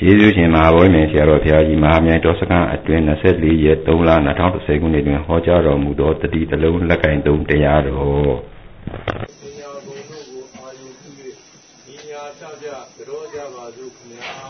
ကျေးဇူးရှင်မဟာဗောဓိမြတ်ဆရာတော်ဘုရားကြီးမဟာမြိုင်တော်စခန်းအတွင်း24ရက်3လ2010ခုနှစ်တွင်ဟောကြားတော်မူသောတတိတလုံးလက်ကင်သုံးတရားတော်ပညာဘုံတို့ကိုအာယုပြု၍ဤညာချပြကြောကြပါစို့ခင်ဗျာ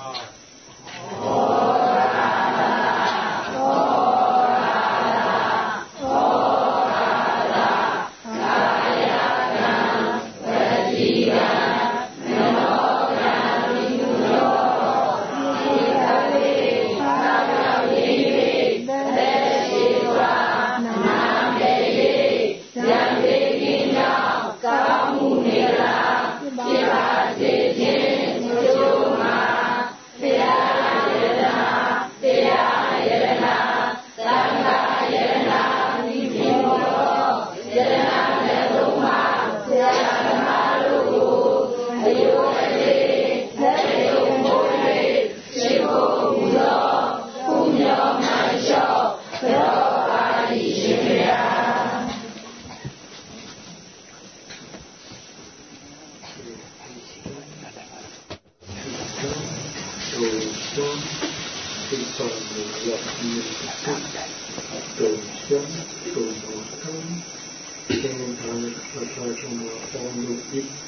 If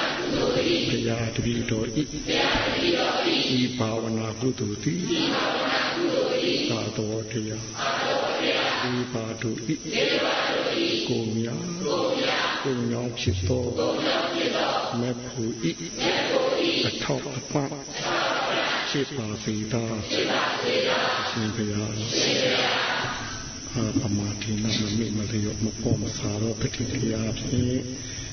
ဘုရားတပည့်တော်ဤဤဘာဝနာကုသိုလ်သည်သာတော်တရားဤပါတို့ဤကိုမြာကိုမြောင်ဖြစ်သောမေဖို့ဤအထောက်အပံ့ဖြစ်ပါစေသာရှင်ဘုရားအာပမာတိနမမေမလျော့မပေါ်မစားတော့ပတိတရားဖြင့်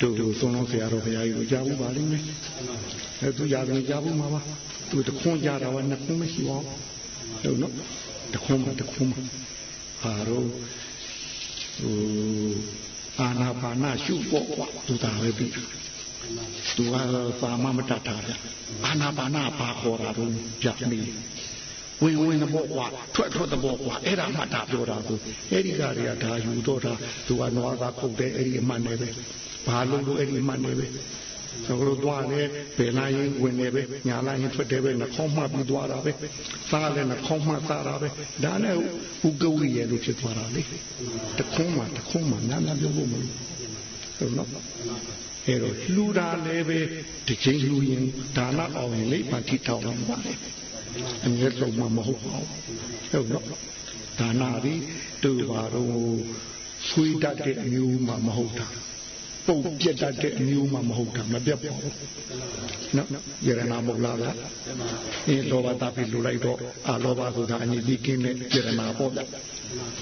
တို့တို့သုံးလုံးဆရာတော်ဘုရားကြီးကိုကြားဘူးပါလိမ့်မယ်အဲသူရာပြန်ကြားဘူးမှာပါသူတခွန်းကြတာကနှစ်ခွန်းမရှိပါဘူးဟုတ်နော်တခွန်းမှတခွန်းမှဟာတော့ဟိုအာနာပါနာရှုဖို့ကွာသူတာပဲပြီးသူကသာမမတတ်တာဗျအာနာပါနာပါခေါ်တာတော့ကြနေ ဝင်ဝင်တဲ့ဘောကွာထွက်ထွက်တဲ့ဘောကွာအဲ့ဒါမှတာပြောတာကိုအဲ့ဒီကတွေကဒါယူတော့တာသူကနွားသားခုတ်တဲ့အဲ့ဒီအမှန်နဲ့ပဲဘာလို့လို့အဲ့ဒီအမှန်နဲ့ပဲဆိုတော့သွားတယ်ဘယ်လာရင်ဝင်နေပဲညာလာရင်ထွက်တယ်ပဲနှခေါင်းမှပြီးသွားတာပဲစားလည်းနှခေါင်းမှစားတာပဲဒါနဲ့ဥကဝိရဲ့လို့ဖြစ်သွားတာလေတခုံးမှတခုံးမှညာညာပြောဖို့မလို့ဟုတ်နော်အဲ့တော့လှူတာလည်းပဲတစ်ချိန်လှူရင်ဒါနအောင်ရင်လိမ့်ပါတိတောင်းတော့ပါလေ အမြဲဆုံးမှမဟုတ်ပါဘူးဟုတ်နော်ဒါနပြီးတို့ပါတော့ဆွေးတတ်တဲ့မျိုးမှမဟုတ်တာ ပုံပြတ်တတ်တဲ့အမျိုးမှမဟုတ်တာမပြတ်ပါဘူးနော်ယရနာမဟုတ်လားဗျအင်းလောဘတာပြီလူလိုက်တော့အာလောဘဆိုတာအငြိကြီးကင်းတဲ့ယရနာပေါ့ဗျ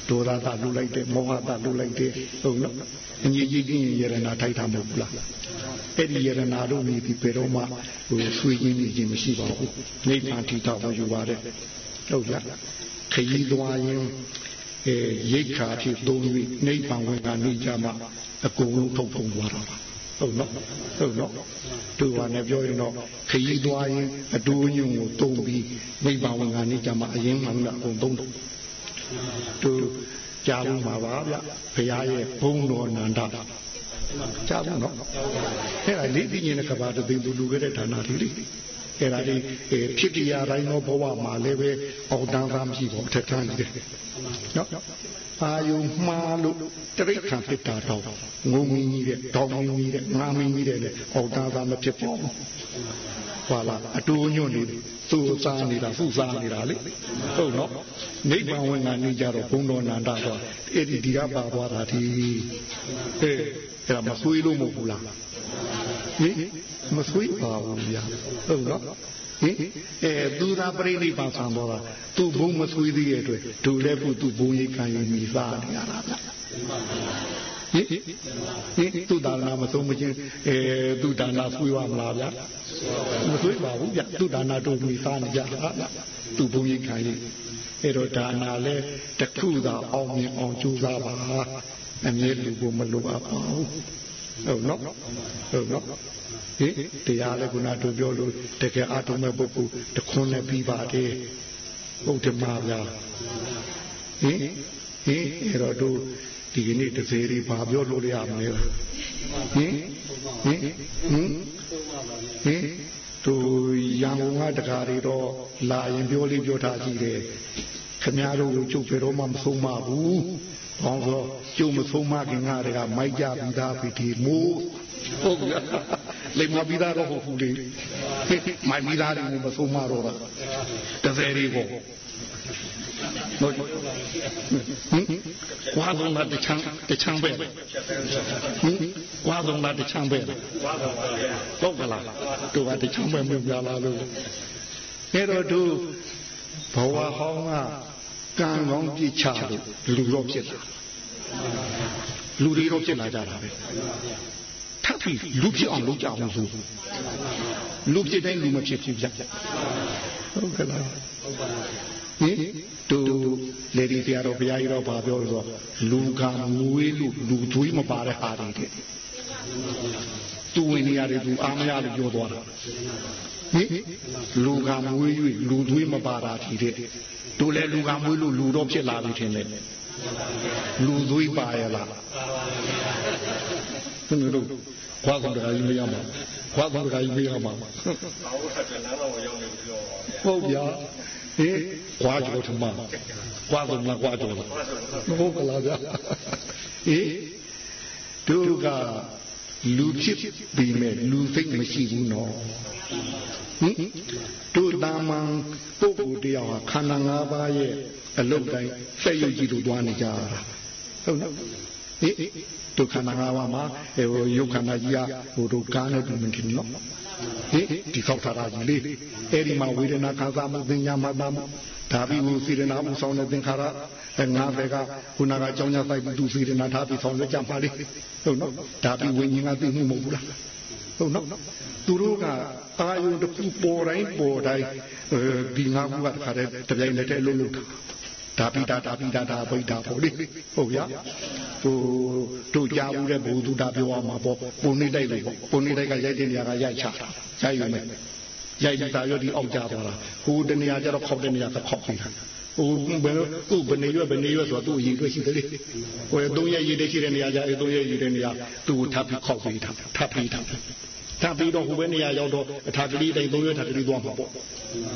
ဒေါသတာလူလိုက်တဲ့မောဟတာလူလိုက်တဲ့ဟုတ်နော်အငြိကြီးကင်းရင်ယရနာထိုက်တာမဟုတ်ဘူးလားအဲ့ဒီယရနာတို့နေပြီးဘယ်တော့မှဟိုဆွေးရင်းနေခြင်းမရှိပါဘူးနိဗ္ဗာန်ထိတာကိုယူပါတယ်ဟုတ်လားခရီးသွားရင် အဲရိတ်ခါဖြစ်သုံးပြီးနိဗ္ဗာန်ဝင်ကနေကြမှာအကုန်လုံးထုတ်ဖုံသွားတာပါဟုတ်နော်ဟုတ်နော်သူကလည်းပြောရင်တော့ခရီးသွားရင်အတူညွန့်ကိုတုံးပြီးနိဗ္ဗာန်ဝင်ကနေကြမှာအရင်မှန်ကအကုန်သုံးတော့သူကြားလို့မှာပါဗျဘုရားရဲ့ဘုန်းတော်နန္ဒကြားဘူးနော်အဲ့ဒါလေးပြင်းနေတဲ့ကဘာတသိန်းသူလူခဲ့တဲ့ဌာနလေးလေး အဲ့ဒါလေးဖြစ်တရားတိုင်းသောဘဝမှာလည်းပဲအောက်တန်းသားမရှိဘူးထက်ထမ်းနေတယ်နော်အာယုမှားလို့တရိတ်ခံဖြစ်တာတော့ငုံမင်းကြီးတဲ့တောင်းမင်းကြီးတဲ့ငါမင်းကြီးတဲ့အောက်တန်းသားမဖြစ်ပါဘူးဟာလားအတူညွန့်နေသူ့စားနေတာဖူစားနေတာလေဟုတ်နော်နိဗ္ဗာန်ဝင်ကနေကြတော့ဘုံတော်နန္ဒတော့အဲ့ဒီဒီကပါသွားတာဒီအေးအဲ့ဒါမဆွေးလို့မဟုတ်ဘူးလား ဟင်မဆွေးပါဘူးဗျာဟုတ်နော်ဟင်အဲသူသာပြိဋိဘာဆံတော့တာသူဘုံမဆွေးသေးရဲ့အတွက်ဒုလည်းဖို့သူဘုံရိတ်ခံယူမိစားနေရတာဗျဟင်ဟင်သူဒါနာမဆုံးမချင်းအဲသူဒါနာဆွေးရမလားဗျမဆွေးပါဘူးဗျသူဒါနာတို့မိစားနေကြတာဗျသူဘုံရိတ်ခံယူအဲ့တော့ဒါနာလဲတခုသာအောင်မြင်အောင်ကြိုးစားပါအမြဲလူကိုမလိုအပ်ပါဘူး ဟုတ်နော်ဟုတ်နော်ဟင်တရားလည်းခုနတို့ပြောလို့တကယ်အထုံးမဲ့ပုဂ္ဂိုလ်တခွန်းနဲ့ပြီးပါတယ်ဟုတ်တယ်မှာဗျာဟင်ဟင်အဲ့တော့တို့ဒီကနေ့တစ်စေရီဘာပြောလို့ရမလဲဟင်ဟင်ဟင်ဟင်တို့ရန်ကုန်ကတကားတွေတော့လာရင်ပြောလေးပြောထားကြည့်တယ်ခမည်းတော်ကိုကျုပ်ဘယ်တော့မှမဆုံးမဘူး။ ဘောင်းဆိုကျုပ်မဆုံးမခင်ကတည်းကမိုက်ကြပြီးသားပြီဒီမိုးဟုတ်ကဲ့လိမ္မာပြီးသားတော့ဟုတ်ဘူးလေမိုက်ပြီးသားတွေမဆုံးမတော့တာတစယ်တွေကိုဟုတ်ဟင်ဝါဆုံးလာတချမ်းတချမ်းပဲဟင်ဝါဆုံးလာတချမ်းပဲဟုတ်ကလားတို့ကတချမ်းပဲမြင်ကြလားလို့အဲ့တော့တို့ဘဝဟောင်းက ကံကောင်းပြစ်ချလို့လူတော့ဖြစ်လာလူတွေတော့ဖြစ်လာကြတာပဲထပ်ပြီးလူဖြစ်အောင်လုပ်ကြအောင်ဆိုလူဖြစ်တိုင်းလူမဖြစ်ဖြစ်ပြဟုတ်ကဲ့လားဟင်တူလေဒီဆရာတော်ဘုရားကြီးတော့ဗာပြောလို့ဆိုလူကမွေးလို့လူသွေးမပါတဲ့ဟာတွေတဲ့သူဝင်နေရတယ်သူအားမရလို့ပြောသွားတာ ဟင်လူကမွေး၍လူသွေးမပါတာဒီတဲ့တို့လည်းလူကမွေးလို့လူတော့ဖြစ်လာပြီထင်တယ်လူသွေးပါရလားသူတို့ခွာကုန်တခါကြီးမရမှာခွာကုန်တခါကြီးမရမှာဟုတ်ဗျာဟေးခွာကြောထမခွာကုန်လားခွာကြောလားဟုတ်ကလားဗျာဟေးတို့ကလူဖြစ်ပြီးမဲ့လူစိတ်မရှိဘူးနော် ဟင်တို့တာမန်ပုဂ္ဂိုလ်တယောက်ဟာခန္ဓာ၅ပါးရဲ့အလုတ်တိုင်းစိတ်ယုတ်ကြည်လို့တွားနေကြတာဟုတ်နော်ဟင်ဒုက္ခနာငါးပါးမှာဟိုယုတ်ခန္ဓာကြီးကဟိုတို့ကားနဲ့တူမတင်နော်ဟင်ဒီဆောက်ထားတာကြီးလေအဲ့ဒီမှာဝေဒနာခံစားမှုသင်ညာမှတ်မှုဒါပြီးဟိုစေရနာမှုဆောင်တဲ့သင်္ခါရအဲငါးဘက်ကခုနကအကြောင်းညာဆိုင်ပြီးသူစေရနာထားပြီးဆောင်ရွက်ကြပါလေဟုတ်နော်ဒါပြီးဝိညာဉ်ကသိမှုမဟုတ်ဘူးလား ဟုတ်နော်သူတို့ကအာယုန်တစ်ခုပေါ်တိုင်းပေါ်တိုင်းဒီငါးခုကတခါတည်းတပြိုင်တည်းလုံးလုံးဒါပိတာဒါပိတာဒါဗိတာပေါ့လေဟုတ်ဗျာဟိုတို့ကြားဘူးတဲ့ဘုသူတာပြောရမှာပေါ့ပုံနေတိုက်လို့ပေါ့ပုံနေတိုက်ကရိုက်တဲ့နေရာကရိုက်ချတာရိုက်ယူမယ်ရိုက်တာရောဒီအောက်ကြသွားတာဟိုတနေရာကျတော့ခောက်တဲ့နေရာကခောက်ပြီးတာ ဟိုဘယ်သူ့ဘယ်နေရွက်ဘယ်နေရွက်ဆိုတော့သူ့အရင်တွေ့ရှိတယ်လေဟိုသုံးရက်ရည်တည်းရှိတဲ့နေရာကျအဲသုံးရက်ရည်တဲ့နေရာသူ့ကိုထပ်ပြီးခောက်ပြီးတာထပ်ပြီးတာထပ်ပြီးတော့ဟိုဘက်နေရာရောက်တော့အထာကလေးတိုင်းသုံးရွက်ထာကလေးသွားမှာပေါ့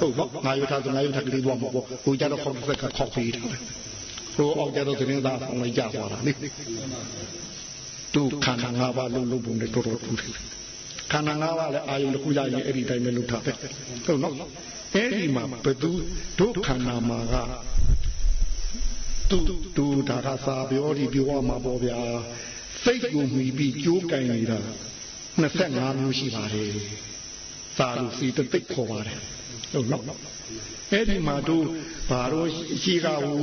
ဟုတ်နော်ငါရွက်ထာဆိုငါရွက်ထာကလေးသွားမှာပေါ့ဟိုကျတော့ခောက်ဆက်ကခောက်ပြီးတာဟိုအောက်ကျတော့သတင်းသားဆောင်လိုက်ကြသွားတာလေသူခန္ဓာ၅ပါးလုံးလုံးပုံနဲ့တော်တော်ထူးတယ်ခန္ဓာ၅ပါးလည်းအာယုန်တစ်ခုရရင်အဲ့ဒီတိုင်းပဲလုပ်ထားပဲဟုတ်နော် အဲ့ဒီမှာဘသူဒုခန္ဓာမှာကသူသူဒါကစာပြောဒီပြောရမှာပေါ့ဗျာဟစိတ်ကိုမှီပြီးကြိုးကင်နေတာ25မျိုးရှိပါတယ်သာလို့စီတသိက်ခေါ်ပါတယ်ဟုတ်နော်အဲ့ဒီမှာတို့ဘာလို့ရှိကဟို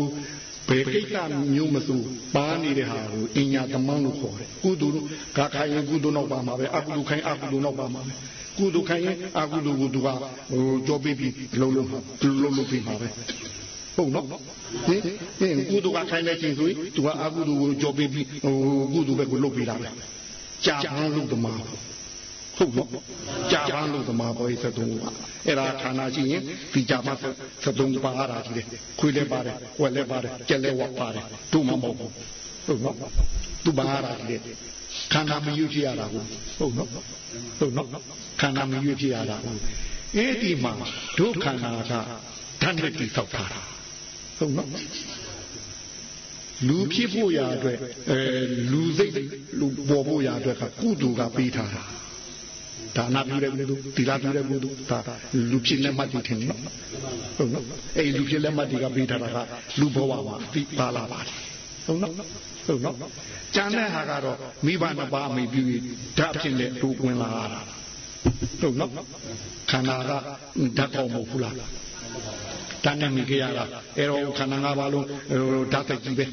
ဘယ်ကိစ္စမျိုးမစိုးပါနေတဲ့ဟာကိုအညာသမန်းလို့ခေါ်တယ်ကုသိုလ်ကခိုင်ကုသိုလ်နောက်ပါမှာပဲအကုသိုလ်ခိုင်အကုသိုလ်နောက်ပါမှာပဲ ကုသိုလ်ခိုင်အကုသိုလ်ကိုသူကဟိုကြောပေးပြီးလုံးလုံးလုံးလုံးပြီးမှာပဲဟုတ်နော်ဟင်ဟင်ကုသိုလ်ကခိုင်နေချင်းဆိုရင်သူကအကုသိုလ်ကိုကြောပေးပြီးဟိုကုသိုလ်ဘက်ကိုလုတ်ပြီးတာပဲကြာပန်းလို့တမဟုတ်နော်ကြာပန်းလို့သမားပေါ်ရေးသတုံးကအဲ့ဒါဌာနရှိရင်ဒီကြာပန်းသတုံးပါရတာကြီးတယ်ခွေးလည်းပါတယ်ဝက်လည်းပါတယ်ကြက်လည်းဝက်ပါတယ်တို့မှမဟုတ်ဘူးဟုတ်နော်သူပါရတာကြီးတယ် ခန္ဓာမယူဖြစ်ရတာကိုဟုတ်နော်ဟုတ်နော်ခန္ဓာမယူဖြစ်ရတာကိုအဲ့ဒီမှာဒုက္ခန္ဓာကဓာတ်နဲ့တိဆောက်ထားတာဟုတ်နော်လူဖြစ်ဖို့ရာအတွက်အဲလူစိတ်လူပေါ်ဖို့ရာအတွက်ကကုသိုလ်ကပေးထားတာဒါနပြုတဲ့ကုသိုလ်သီလပြုတဲ့ကုသိုလ်ဒါလူဖြစ်လက်မှတ်တွေထင်နော်ဟုတ်နော်အဲ့လူဖြစ်လက်မှတ်တွေကပေးထားတာကလူဘဝမှာဒီပါလာပါတယ် ဟုတ်နော်ဟုတ်နော်ကျန်တဲ့ဟာကတော့မိဘနှစ်ပါးအမိပြုဓာတ်ဖြစ်တဲ့တူဝင်လာတာဟုတ်နော်ခန္ဓာကဓာတ်ကောင်းမဟုတ်ဘူးလားတန်းနေမိကြရတာအဲ့တော့ခန္ဓာ၅ပါးလုံးဓာတ်တက်ကြီးပဲ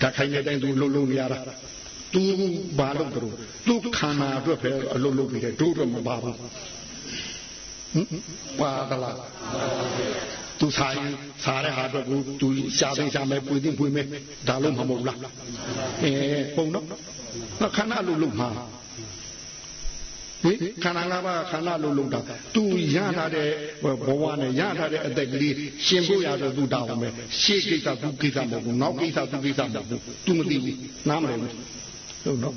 ဓာတ်ခိုင်းတဲ့တိုင်းသူလှုပ်လှုပ်နေရတာသူဘာလို့ကြလို့သူခန္ဓာအတွက်ပဲအလုပ်လုပ်ပြီးတယ်တို့တော့မပါဘူးဟင်ပါဒလား သူစားရင်စားတဲ့ဟာအတွက်ကိုသူရှားသိရှားမယ်ပွေသိပွေမယ်ဒါလို့မမဟုတ်လားအဲပုံတော့ခန္ဓာလို့လို့မှာဟင်ခန္ဓာ၅ပါးခန္ဓာလို့လို့တာသူရထားတဲ့ဘဝနဲ့ရထားတဲ့အသက်ကလေးရှင်ဖို့ရတော့သူတောင်းမယ်ရှေ့ကိစ္စသူကိစ္စမဟုတ်ဘူးနောက်ကိစ္စသူကိစ္စမဟုတ်ဘူးသူမသိဘူးနားမလည်ဘူးဟုတ်နော်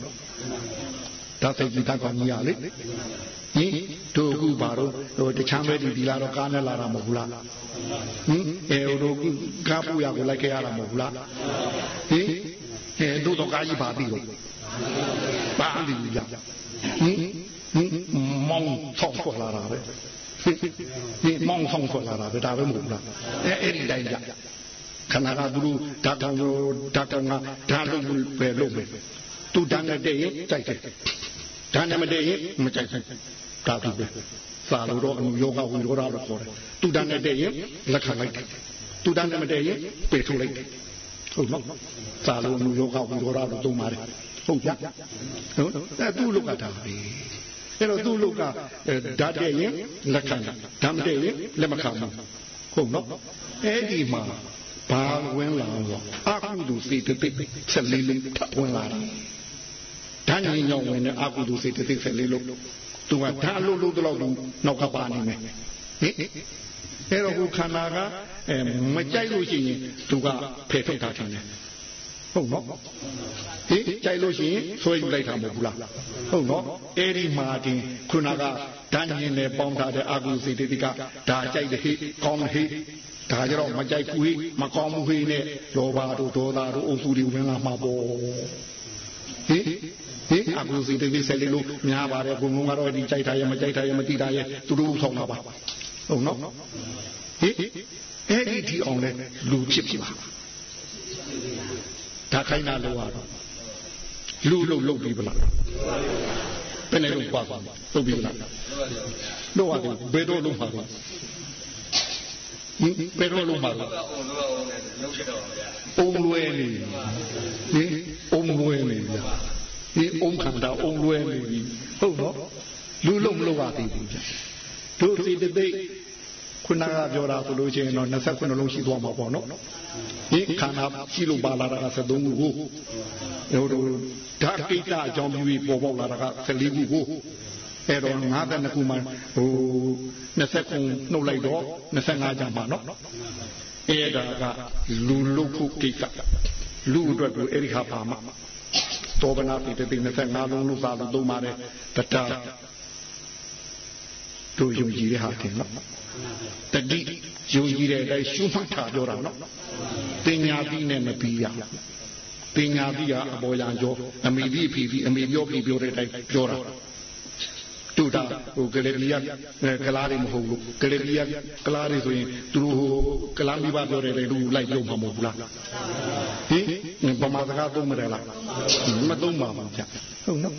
ဒါသိကြည့်တတ်ကောင်းကြီးရလေဟင်တို့အခုပါတော့ဟိုတချမ်းပဲဒီဒီလာတော့ကားနဲ့လာတာမဟုတ်ဘူးလားဟင်အဲတို့ကားပူရကိုလိုက်ခဲ့ရတာမဟုတ်ဘူးလားဟင်အဲတို့တော့ကားကြီးပါပြီတော့ပါပြီကြဟင်ဟင်မောင်းဆောက်ထွက်လာတာပဲဟင်မောင်းဆောက်ထွက်လာတာပဲဒါပဲမဟုတ်ဘူးလားအဲအဲ့ဒီတိုင်းကြခန္ဓာကသူတို့ဓာတ်တော်ဓာတ်တော်ကဓာတ်လို့ပဲလို့ပဲသူတန်းနဲ့တည့်ရင်ကြိုက်တယ် တန်းနဲ့မတည့်ရင်မကြိုက်ဘူးဒါသူပဲစာလို့တော့အမှုယောဂဝိရောဓလို့ခေါ်တယ်သူတန်းနဲ့တည့်ရင်လက်ခံလိုက်တယ်သူတန်းနဲ့မတည့်ရင်ပေထုတ်လိုက်တယ်ဟုတ်နော်စာလို့အမှုယောဂဝိရောဓလို့သုံးပါတယ်ဟုတ်ကြဟုတ်အဲသူ့လောက်ကဒါပဲအဲ့တော့သူ့လောက်ကဓာတ်တဲ့ရင်လက်ခံတယ်ဓာတ်မတဲ့ရင်လက်မခံဘူးဟုတ်နော်အဲ့ဒီမှာဘာဝင်လာတော့အကုသိုလ်စေတသိက်ဆက်လေးလေးထပ်ဝင်လာတယ် ဓာတ်ညင်ညောင်းဝင်တဲ့အကုသိုလ်စေတသိက်ဆက်လေးလို့သူကဓာတ်လို့လို့တော့သူနောက်ကပါနေမယ်ဟင်အဲ့တော့ခုခန္ဓာကအဲမကြိုက်လို့ရှိရင်သူကဖယ်ထုတ်တာထင်တယ်ဟုတ်နော်ဟင်ကြိုက်လို့ရှိရင်ဆွဲယူလိုက်တာမဟုတ်ဘူးလားဟုတ်နော်အဲ့ဒီမှာတင်ခုနကဓာတ်ညင်နဲ့ပေါင်းထားတဲ့အကုသိုလ်စေတသိက်ကဒါကြိုက်တဲ့ဟိကောင်းတဲ့ဟိဒါကြတော့မကြိုက်ဘူးဟိမကောင်းဘူးဟိနဲ့လောဘတို့ဒေါသတို့အုပ်စုတွေဝင်လာမှာပေါ့ဟင် ဟင်အကူစီတိဆက်လေးလို့များပါတယ်ဘုံဘုံကတော့ဒီကြိုက်တာရဲ့မကြိုက်တာရဲ့မတိတာရဲ့သူတို့ဆောင်တာပါဟုတ်နော်ဟင်အဲ့ဒီဒီအောင်လဲလူဖြစ်ဖြစ်ပါဒါခိုင်းတာလို့ရတော့လူလို့လုပ်ပြီးပလားဘယ်နဲ့လို့ပါပါလုပ်ပြီးပလားလို့ရတယ်ဘယ်တော့လုပ်မှာလဲဘယ်တော့လုံးမှာလဲအုံလွဲနေဟင်အုံလွဲနေဗျ ဒီအုံခန္ဓာအုံလွဲနေပြီဟုတ်တော့လူလုံးမလို့ပါသေးဘူးဗျတို့စီတသိက်ခုနကပြောတာဆိုလို့ရှိရင်တော့29လုံးရှိသွားမှာပေါ့နော်ဒီခန္ဓာရှိလို့ပါလာတာက73ခုကိုဟိုတို့ဓာတ်ကိစ္စအကြောင်းပြုပြီးပေါ်ပေါက်လာတာက14ခုကိုအဲ့တော့52ခုမှဟို20ခုနှုတ်လိုက်တော့25ကျန်ပါနော်အဲ့ဒါကလူလုခုကိစ္စလူအတွက်ကိုအဲ့ဒီဟာပါမှာ တောပနာပိတတိ25လုံးလို့သာလို့သုံးပါတယ်တတတို့ယုံကြည်တဲ့ဟာတင်နော်တတိယုံကြည်တဲ့အတိုင်းရှုမှတ်ထားပြောတာနော်တင်ညာပြီးနဲ့မပြီးရတင်ညာပြီးကအပေါ်ရန်ကျော်အမိပြီးဖီပြီးအမိပြောပြီးပြောတဲ့အတိုင်းပြောတာ တို့တာဟိုကလေးကြီးကလားတွေမဟုတ်ဘူးကလေးကြီးကလားတွေဆိုရင်သူတို့ဟိုကလားမိဘပြောတယ်လေသူလိုက်လို့မှာမဟုတ်ဘူးလားဟင်ဗမာစကားသုံးမတယ်လားမသုံးပါဘူးဗျဟုတ်နော်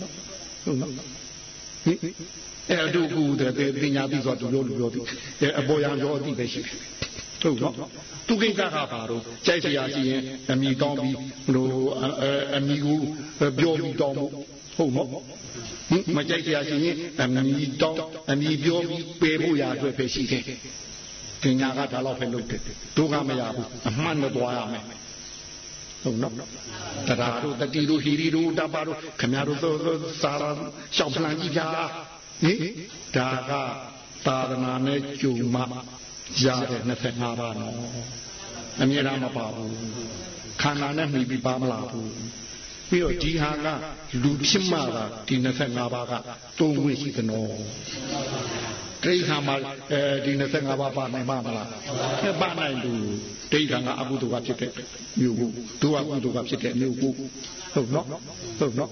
ဟုတ်နော်ဟင်အဲ့တို့ကူတဲ့တင်ညာပြီးဆိုတော့သူပြောလို့ပြောသည်အပေါ်ရံပြောအတိပဲရှိတယ်ဟုတ်နော်သူကိစ္စကပါတော့ကြိုက်စရာရှိရင်အမိတောင်းပြီးဟိုအမိကိုပြောပြီးတောင်းဖို့ဟုတ်နော် မကြိုက်စရာရှိရင်အမိတောင်းအမိပြောပြီးပေဖို့ရအတွက်ပဲရှိတယ်တင်ညာကဒါတော့ပဲလုပ်တယ်တို့ကမရဘူးအမှန်တော့သွားရမယ်ဟုတ်နော်တရားတို့တတိတို့ဟီရီတို့တပါတို့ခမရတို့စာရာရှောက်ပလန်ကြီးပြားဟင်ဒါကသာသနာနဲ့ကြုံမှရတဲ့25ပါးနော်အမြဲတမ်းမပါဘူးခန္ဓာနဲ့မှီပြီးပါမလာဘူး ပြီးတော့ဒီဟာကလူဖြစ်မှတာဒီ25ပါးကသုံးဝင်ရှိသနော်တိဋ္ဌာမှာအဲဒီ25ပါးပါနိုင်မှာမလားမပါနိုင်ဘူးတိဋ္ဌာကအကုသိုလ်ကဖြစ်တဲ့မြို့ကိုဒုအကုသိုလ်ကဖြစ်တဲ့မြို့ကိုဟုတ်နော်ဟုတ်နော်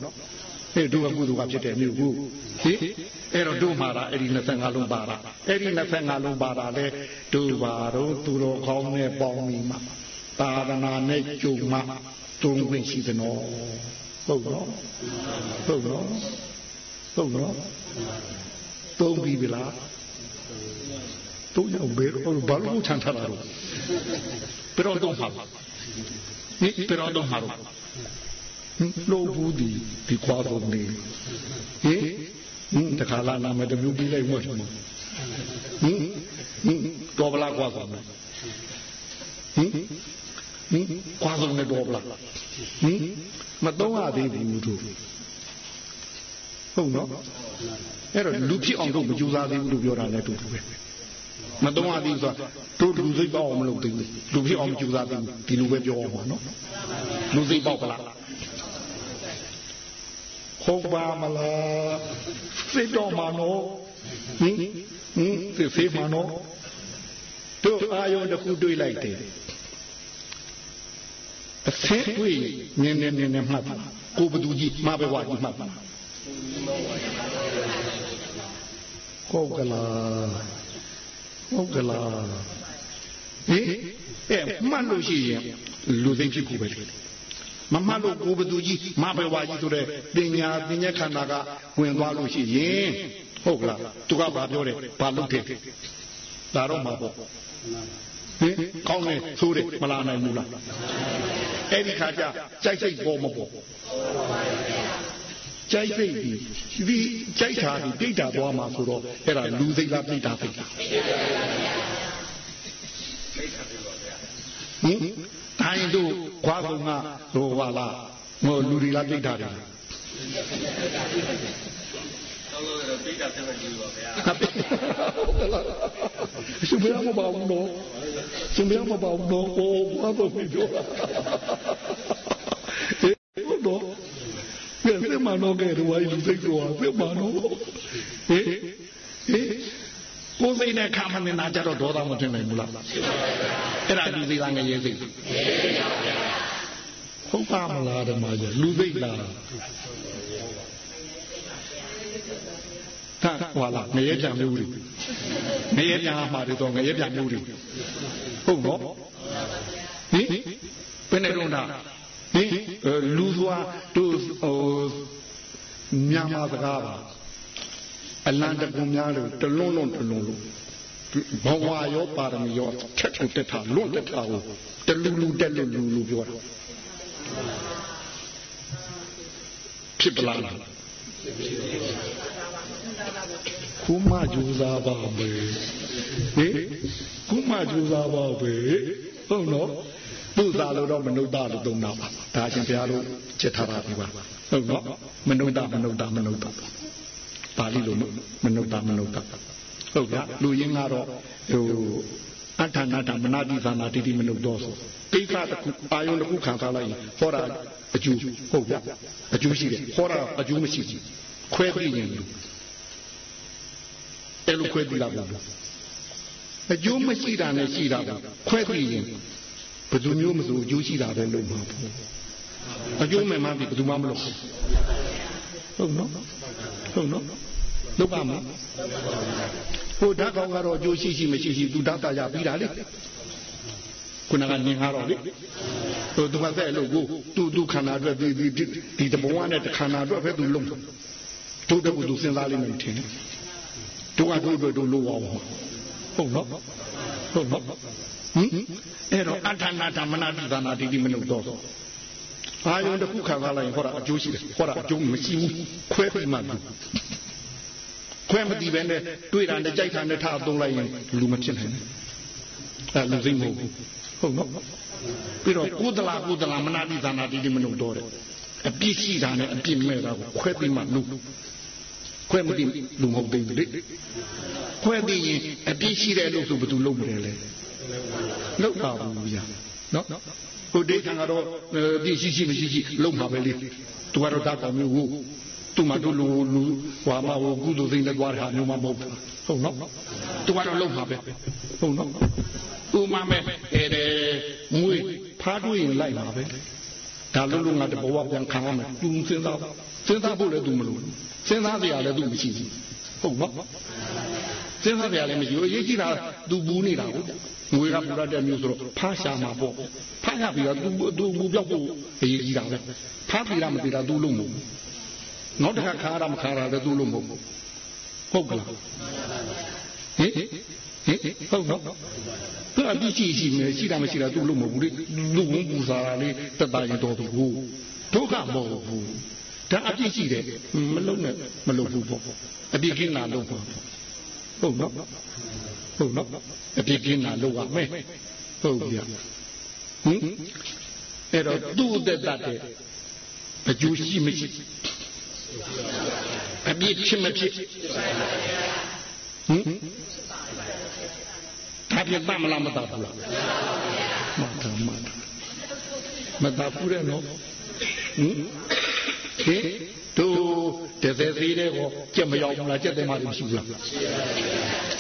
အဲဒုအကုသိုလ်ကဖြစ်တဲ့မြို့ကိုဟင်အဲ့တော့တို့မှာတာအဲ့ဒီ25လုံးပါတာအဲ့ဒီ25လုံးပါတာလေတို့ပါတော့သူတော်ကောင်းနဲ့ပေါင်းပြီးမှသာသနာနဲ့ကြုံမှ သုံးခွင့်ရှိသနော်ဟုတ်နော်ဟုတ်နော်ဟုတ်နော်သုံးပြီးပြီလားသုံးရောက်ဘယ်ဘာလို့ချန်ထားတာတော့ဘယ်တော့တော့မှာဟင်ဘယ်တော့တော့မှာတော့လို့ဘူးဒီဒီကွာတော့နေဟင်ဟင်တခါလာလာမယ်တမျိုးပြီးလိုက်မှတ်မှာဟင်ဟင်တော်ပလားကွာဆိုမယ်ဟင် ဟင်ကွာဆုံးနဲ့တော်ပလားဟင်မတော့ရသေးဘူးတို့ဟုတ်နော်အဲ့တော့လူဖြစ်အောင်တို့မကြိုးစားသေးဘူးလို့ပြောတာလည်းတူတူပဲမတော့ရသေးဆိုတာတို့လူစိတ်ပေါက်အောင်မလုပ်သေးဘူးလူဖြစ်အောင်မကြိုးစားသေးဘူးဒီလိုပဲပြောအောင်ပါနော်လူစိတ်ပေါက်ပလားဟုတ်ပါမလားစိတ်တော်မှာနော်ဟင်ဟင်စိတ်ဖေးမှာနော်တို့အာယုံတစ်ခုတွေးလိုက်တယ် အဆင်းတွေ့နင်းနေနေနေမှတ်ပါကိုဘသူကြီးမပဲဝါကြီးမှတ်ပါဟုတ်ကလားဟုတ်ကလားဟင်အဲမှတ်လို့ရှိရင်လူသိဖြစ်ခုပဲလေမမှတ်လို့ကိုဘသူကြီးမပဲဝါကြီးဆိုတဲ့ပညာပညာခန္ဓာကဝင်သွားလို့ရှိရင်ဟုတ်ကလားသူကဘာပြောတယ်ဘာလုပ်တယ်ဒါတော့မှာပေါ့ဟ င်ကောင်းတယ်ဆိုးတယ်မလာနိုင်ဘူးလားအဲ့ဒီခါကျကြိုက်စိတ်ပေါ်မပေါ်ကြိုက်စိတ်ဒီဒီကြိုက်တာဒီပြိတ္တာသွားမှာဆိုတော့အဲ့ဒါလူစိတ်လားပြိတ္တာစိတ်လားဟင်တိုင်းတို့ခွာကုံကဟိုဟာလားဟိုလူတွေလားပြိတ္တာတွေလား တော့တော့ပြိတ္တာဆက်မကြည့်ပါဗျာရှင်ဘယ်မှာပါဘူးနော်ရှင်ဘယ်မှာပါဘူးနော်ဟိုဘာလို့ပြောတာဟုတ်တော့ပြည့်စမနောကဲတော့ဝိုင်းလူစိတ်တော့ပြမနောဟေးဟေးကိုယ်စိတ်နဲ့ခံမနေတာကြတော့ဒေါသမထင်နိုင်ဘူးလားအဲ့ဒါလူစိတ်လားငရဲစိတ်ဟုတ်ပါမလားဓမ္မကြီးလူစိတ်လား ဟာဟွာလားငရဲပြန်မျိုးတွေငရဲပြန်မှာတွေတော့ငရဲပြန်မျိုးတွေဟုတ်နော်ဟင်ဘယ်နဲ့တော့တာဟင်လူသွားတို့ဟိုမြန်မာစကားပါအလံတကူများလို့တလွန်းလွန်းတလွန်းလို့ဘဝရောပါရမီရောထက်ထက်တက်တာလွတ်တက်တာကိုတလူလူတက်လူလူလူပြောတာဖြစ်ပလား ခုမှကြိုးစားပါမယ်ဟင်ခုမှကြိုးစားပါပဲဟုတ်နော်သူ့သာလို့တော့မနုဿလို့သုံးတာပါဒါရှင်ဘုရားတို့ချက်ထားတာဒီပါဟုတ်နော်မနုဿမနုဿမနုဿပါဠိလိုမနုဿမနုဿဟုတ်ဗျာလူရင်းကတော့ဟိုအထာနာတမနာတိသနာတိတိမနုဿဆိုကိစ္စတစ်ခုအာယုံတစ်ခုခံစားလိုက်ရင်ဟောတာ အကျိုးဟုတ်ဗျာအကျိုးရှိတယ်ဟောတာအကျိုးမရှိဘူးခွဲပြီးရင်အဲ့လိုခွဲပြီးလာဘူးအကျိုးမရှိတာနဲ့ရှိတာကိုခွဲပြီးရင်ဘယ်သူမျိုးမဆိုအကျိုးရှိတာပဲလုပ်မှာပေါ့အကျိုးမဲ့မှပြီဘယ်သူမှမလုပ်ဘူးဟုတ်နော်ဟုတ်နော်ဟလုပ်ပါမလားဟိုဓာတ်ကောင်ကတော့အကျိုးရှိရှိမရှိရှိသူဓာတ်တာရပြီးတာလေ ခုနကမြင်ကားတော့လေဟိုသူကတဲ့လို့ကိုသူသူခန္ဓာအတွက်ဒီဒီဒီတဘဝနဲ့တခန္ဓာအတွက်ပဲသူလုံးတို့တော့သူစဉ်းစားလိမ့်မယ်ထင်တယ်တို့ကတို့တို့တို့လို့အောင်ဟုတ်နော်ဟုတ်နော်ဟင်အဲ့တော့အဋ္ဌနာဓမ္မနာတိသနာတိတိမနုတော့အာယုန်တစ်ခုခံစားလိုက်ရင်ဟောတာအကျိုးရှိတယ်ဟောတာအကျိုးမရှိဘူးခွဲပြီးမှလူခွဲမတည်ပဲနဲ့တွေ့တာနဲ့ကြိုက်တာနဲ့ထားသုံးလိုက်ရင်လူမဖြစ်နိုင်ဘူး အဲလူစိမ့်မဟုတ်ဘူးဟုတ်နော်ပြီးတော့ကုသလကုသလမနာတိသနာတိတိမနုတော့တဲ့အပြစ်ရှိတာနဲ့အပြစ်မဲ့တာကိုခွဲပြီးမှလူခွဲမတည်လူမဟုတ်သေးဘူးလေခွဲပြီးရင်အပြစ်ရှိတဲ့လို့ဆိုဘယ်သူလုပ်မလဲလဲလောက်ပါဘူးဗျာနော်ဟိုဒေသံကတော့ပြည့်ရှိရှိမရှိရှိလုံးမှာပဲလေသူကတော့ဓာတ်ကောင်မျိုးဟို သူ့မှာတို့လူလူဟွာမဟိုကုသိုလ်သိနေသွားတာမျိုးမှမဟုတ်ဘူးဟုတ်နော်သူကတော့လုံးမှာပဲဟုတ်နော်ဥမာမဲ့အဲငွေဖားတွေ့ရင်လိုက်မှာပဲဒါလုံးလုံးငါတဘဝပြန်ခံရမယ်သူစဉ်းစားစဉ်းစားဖို့လည်းသူမလို့စဉ်းစားစရာလည်းသူမရှိဘူးဟုတ်နော်စဉ်းစားစရာလည်းမရှိဘူးအရေးကြီးတာသူဘူးနေတာဟုတ်ငွေကပူရတဲ့မျိုးဆိုတော့ဖားရှာမှာပေါ့ဖားရပြီးတော့သူသူဘူးပြောက်ဖို့အရေးကြီးတာပဲဖားပြီးတာမပြီးတာသူလုံးမဟုတ် နောက်တစ်ခါခါရမခါရလည်းသူလုံးမဟုတ်ဟုတ်ကလားဟင်ဟင်ဟုတ်နော်သူအပြစ်ရှိရှိနေရှိတာမရှိတာသူလုံးမဟုတ်ဘူးလေလူဝန်ပူစားတာလေးတက်တာရင်တော်ဘူးဒုက္ခမဟုတ်ဘူးဒါအပြစ်ရှိတယ်မလုံးနဲ့မလုံးဘူးပေါ့အပြစ်ကင်းလာလုံးပေါ့ဟုတ်နော်ဟုတ်နော်အပြစ်ကင်းလာလုံးရမယ်ဟုတ်ပြဟင်အဲ့တော့သူ့အသက်တတ်တဲ့အကျိုးရှိမရှိ အပြစ်ဖြစ်မဖြစ်ဟင်ဒါပြတ်မလားမတတ်ဘူးလားမတတ်မတတ်မတတ်ဘူးတဲ့နော်ဟင်ဟင်တို့တသက်သေးတဲ့ကိုကြက်မရောက်ဘူးလားကြက်တယ်မှမရှိဘူးလား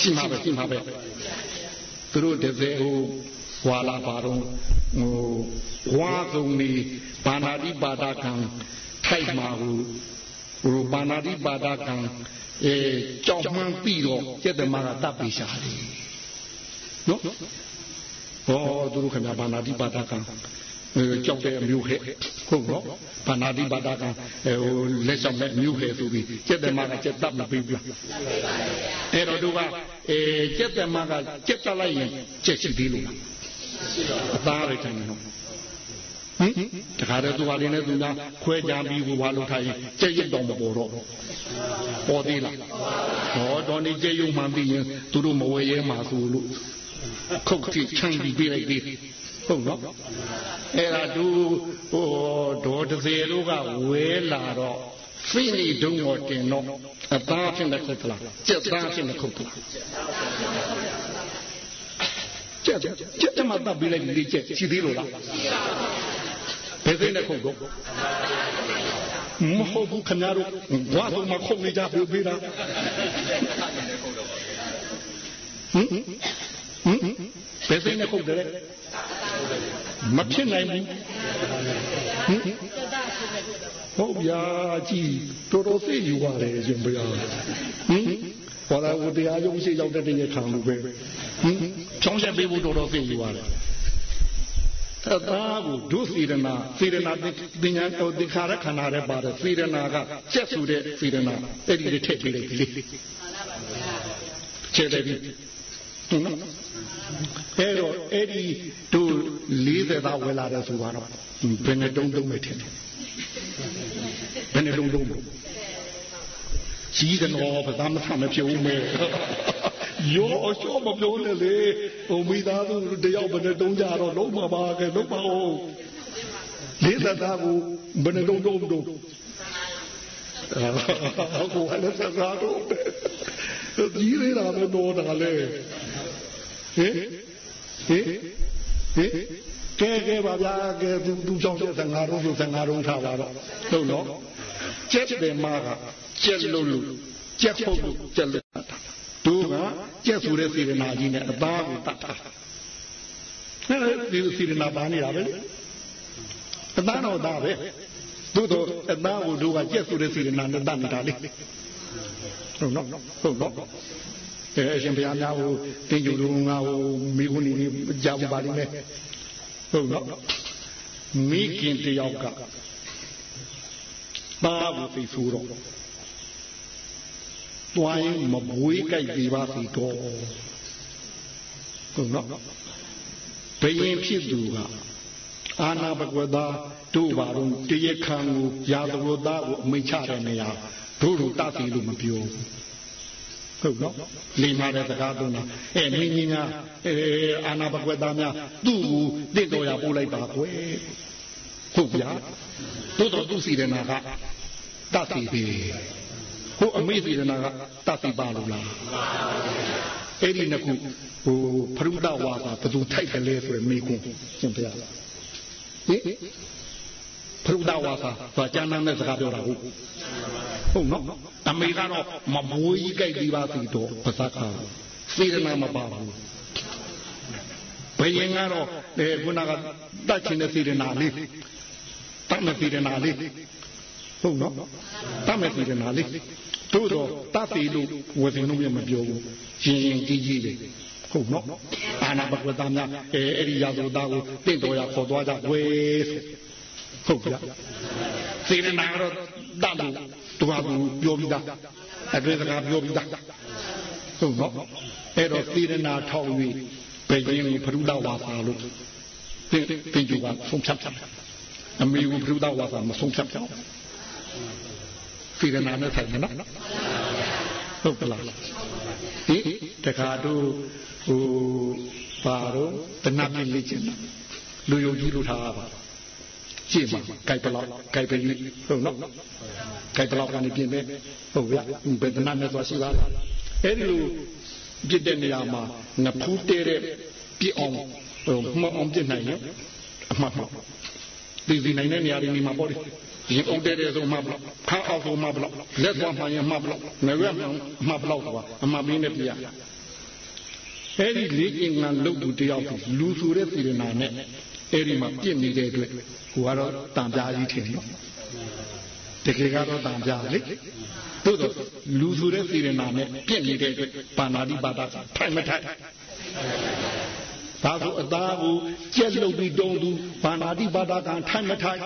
ရှိမှာပဲရှိမှာပဲသူတို့တသက်ဟိုဝါလာပါတော့ဟိုဝါကုံနေဘာနာတိပါဒကံထိုက်မှာဟို ဟိုဘာနာတိပါဒကံအဲကြောက်မှန်းပြီးတော့ကျက်တယ်မှာကတပ်ပိရှာတယ်နော်ဟောသူတို့ခင်ဗျာဘာနာတိပါဒကံကြောက်တဲ့အမျိုးခဲဟုတ်နော်ဘာနာတိပါဒကံဟိုလက်ဆောင်တဲ့မျိုးခဲဆိုပြီးကျက်တယ်မှာကကျက်တပ်မပြီးဘူးလားအဲ့တော့တို့ကအဲကျက်တယ်မှာကကျက်တက်လိုက်ရင်ကျက်ရှိသေးလို့လားအသားပဲတိုင်းနော်ဟ င်တခါတည်းသူဟာလေးနဲ့သူများခွဲကြပြီးဟိုဘာလို့ထိုင်ကြက်ရစ်တော့မပေါ်တော့ပေါ်သေးလားဟောတော်နေကြက်ရုံမှန်ပြီးရင်သူတို့မဝဲရဲမှာဆိုလို့ခုတ်တိချမ်းပြီးပြလိုက်သေးဟုတ်နော်အဲ့ဒါသူဟိုဒေါ်တစေတို့ကဝဲလာတော့ဖိနေဒုံတော်တင်တော့အသားဖြစ်တဲ့ခုတ်လားကြက်သားဖြစ်တဲ့ခုတ်လားကြက်ကြက်တမတပ်ပြီးလိုက်ဒီကြက်ရှိသေးလို့လား ဘယ်သိနေခုတ်တော့မဟုတ်ဘူးခင်ဗျားတို့ဝါဆုံးမခုတ်နေကြပြပေးတာဟင်ဟင်ဘယ်သိနေခုတ်တယ်မဖြစ်နိုင်ဘူးဟင်ဟုတ်ဗျာကြည်တော်တော်သိယူပါတယ်ရှင်ဗျာဟင်ဟောလာဝတရားရုံးရှိရောက်တဲ့တည်းရခံလို့ပဲဟင်ချောင်းချက်ပေးဖို့တော်တော်သိယူရတယ် အသားကိုဒုစေရနာစေရနာပညာတော်သင်္ခါရခန္ဓာရဲ့ပါတယ်စေရနာကကျက်ဆိုတဲ့စေရနာအဲ့ဒီလေးထည့်ပေးလိုက်ပြီလေချက်တယ်ပြီဟုတ်နော်အဲ့တော့အဲ့ဒီတို့40သားဝယ်လာတယ်ဆိုတော့ဘယ်နဲ့တုံးတုံးပဲထင်တယ်ဘယ်နဲ့တုံးတုံးကြီးကနော်ဘာသာမထမဖြစ်ဦးမဲ ရောအချောမပြောနဲ့လေဟိုမိသားစုတယောက်ဘယ်နဲ့တုံးကြတော့လုံးမပါကဲလုံးမအောင်40သားကိုဘယ်နဲ့တုံးတုံးတုံးဟုတ်ကဲ့လည်းစကားတော့ကြီးသေးတာပဲတော့ဒါလေဟင်ဟင်ဟင်ကဲကဲပါဗျာကဲသူသူကြောင့်တဲ့ငါတို့ဆိုငါတို့ထားပါတော့ဟုတ်နော်ကျက်တယ်မှာကကျက်လို့လို့ကျက်ဖို့လို့ကျက်လို့ တို့ကကျက်ဆိုတဲ့စေရနာကြီးနဲ့အသားကိုတတ်တာဟဲ့ဒီစေရနာပါနေတာပဲအသားတော့သားပဲတို့တော့အသားကိုတို့ကကျက်ဆိုတဲ့စေရနာနဲ့တတ်နေတာလေဟဟုတ်နော်ဟုတ်နော်အဲအရှင်ဘုရားများဟိုတင်ကြူလူငါဟိုမိခွန်းကြီးကြောက်ပါလိမ့်မယ်ဟုတ်နော်မိခင်တယောက်ကပါဘူးသိဆိုးတော့ တွိုင်းမဘွေးကြိုက်သေးပါစီတော့ဟုတ်နော်ဘယင်ဖြစ်သူကအာနာဘဂဝတာတို့ဘာလို့တရခံကိုရာသဝသားကိုအမိန့်ချတဲ့နေရာတို့တို့တသိလို့မပြောဟုတ်နော်လိမ္မာတဲ့စကားသုံးတာအဲမင်းကြီးများအဲအာနာဘဂဝတာများသူ့ကိုတင့်တော်ရပို့လိုက်ပါကွယ်ဟုတ်ဗျာတို့တော့သူ့စီရနာကတသိပြီ ဟိုအမေစီရနာကတသိပါလို့လားအဲ့ဒီနှစ်ခုဟိုဖရုဒဝါစာဘယ်သူထိုက်တယ်လဲဆိုရယ်မိကွန်းရှင်ဗျာဟင်ဖရုဒဝါစာဆိုကျမ်းမ်းတဲ့စကားပြောတာဟုတ်ဟုတ်နော်အမေကတော့မဘိုးကြီးကြိုက်ပြီးပါစီတော့ပစကားစေရနာမပါဘူးဘယင်ကတော့အဲခုနကတတ်ချင်တဲ့စေရနာလေးတတ်မဲ့စေရနာလေး ဟုတ်နော်တတ်မဲ့စေရနာလေးတို့တော့တတ်စီလို့ဝယ်စင်လို့မပြောဘူးရင်ရင်ကြီးကြီးလေးဟုတ်နော်အာနာဘဂဝတာများအဲအဲ့ဒီရာဇဝသားကိုတင့်တော်ရခေါ်သွားကြဝဲဟုတ်ကြစေရနာတော့တတ်လို့သူကပြောပြီးသားအတွင်းစကားပြောပြီးသားဟုတ်နော်အဲ့တော့စေရနာထောက်၍ဘယ်ရင်ကိုဖရုဒဝါစာလို့တင်တင်ကြကဆုံးဖြတ်ဖြတ်အမေကိုဖရုဒဝါစာမဆုံးဖြတ်ဖြတ် စေရနာနဲ့ဆိုင်နော်ဟုတ်ကလားဟင်တခါတို့ဟိုပါတော့တဏှပြလေ့ကျင့်တာလူယုံကြည်လို့ထားပါကြည့်ပါကြိုက်တော့ကြိုက်ပဲဟုတ်နော်ကြိုက်တော့ကနေပြင်ပဲဟုတ်ဗျာဘယ်တဏှနဲ့သွားရှိပါလားအဲ့ဒီလိုပြစ်တဲ့နေရာမှာငဖူးတဲတဲ့ပြစ်အောင်ဟိုမှအောင်ပြစ်နိုင်ရောအမှတ်ပါဒီဒီနိုင်တဲ့နေရာတွေမှာပေါ့လေ ရင်အောင်တဲ့တဲ့ဆိုမှဘလောက်ခါအောင်ဆိုမှဘလောက်လက်သွားမှရင်မှဘလောက်ငရွက်မှဘလောက်သွားအမှတ်မင်းနဲ့ပြရအဲ့ဒီလေးကျင်ကလုတ်သူတယောက်လူဆိုတဲ့စီရနာနဲ့အဲ့ဒီမှာပြစ်နေတဲ့အတွက်ဟိုကတော့တန်ပြားကြီးထင်နော်တကယ်ကတော့တန်ပြားလေတို့တော့လူဆိုတဲ့စီရနာနဲ့ပြစ်နေတဲ့အတွက်ပါဏာတိပါဒထိုင်မထိုင်ဒါဆိုအသားကိုကြက်လုတ်ပြီးတုံးသူဘာနာတိပါဒကံထိုင်မထိုင်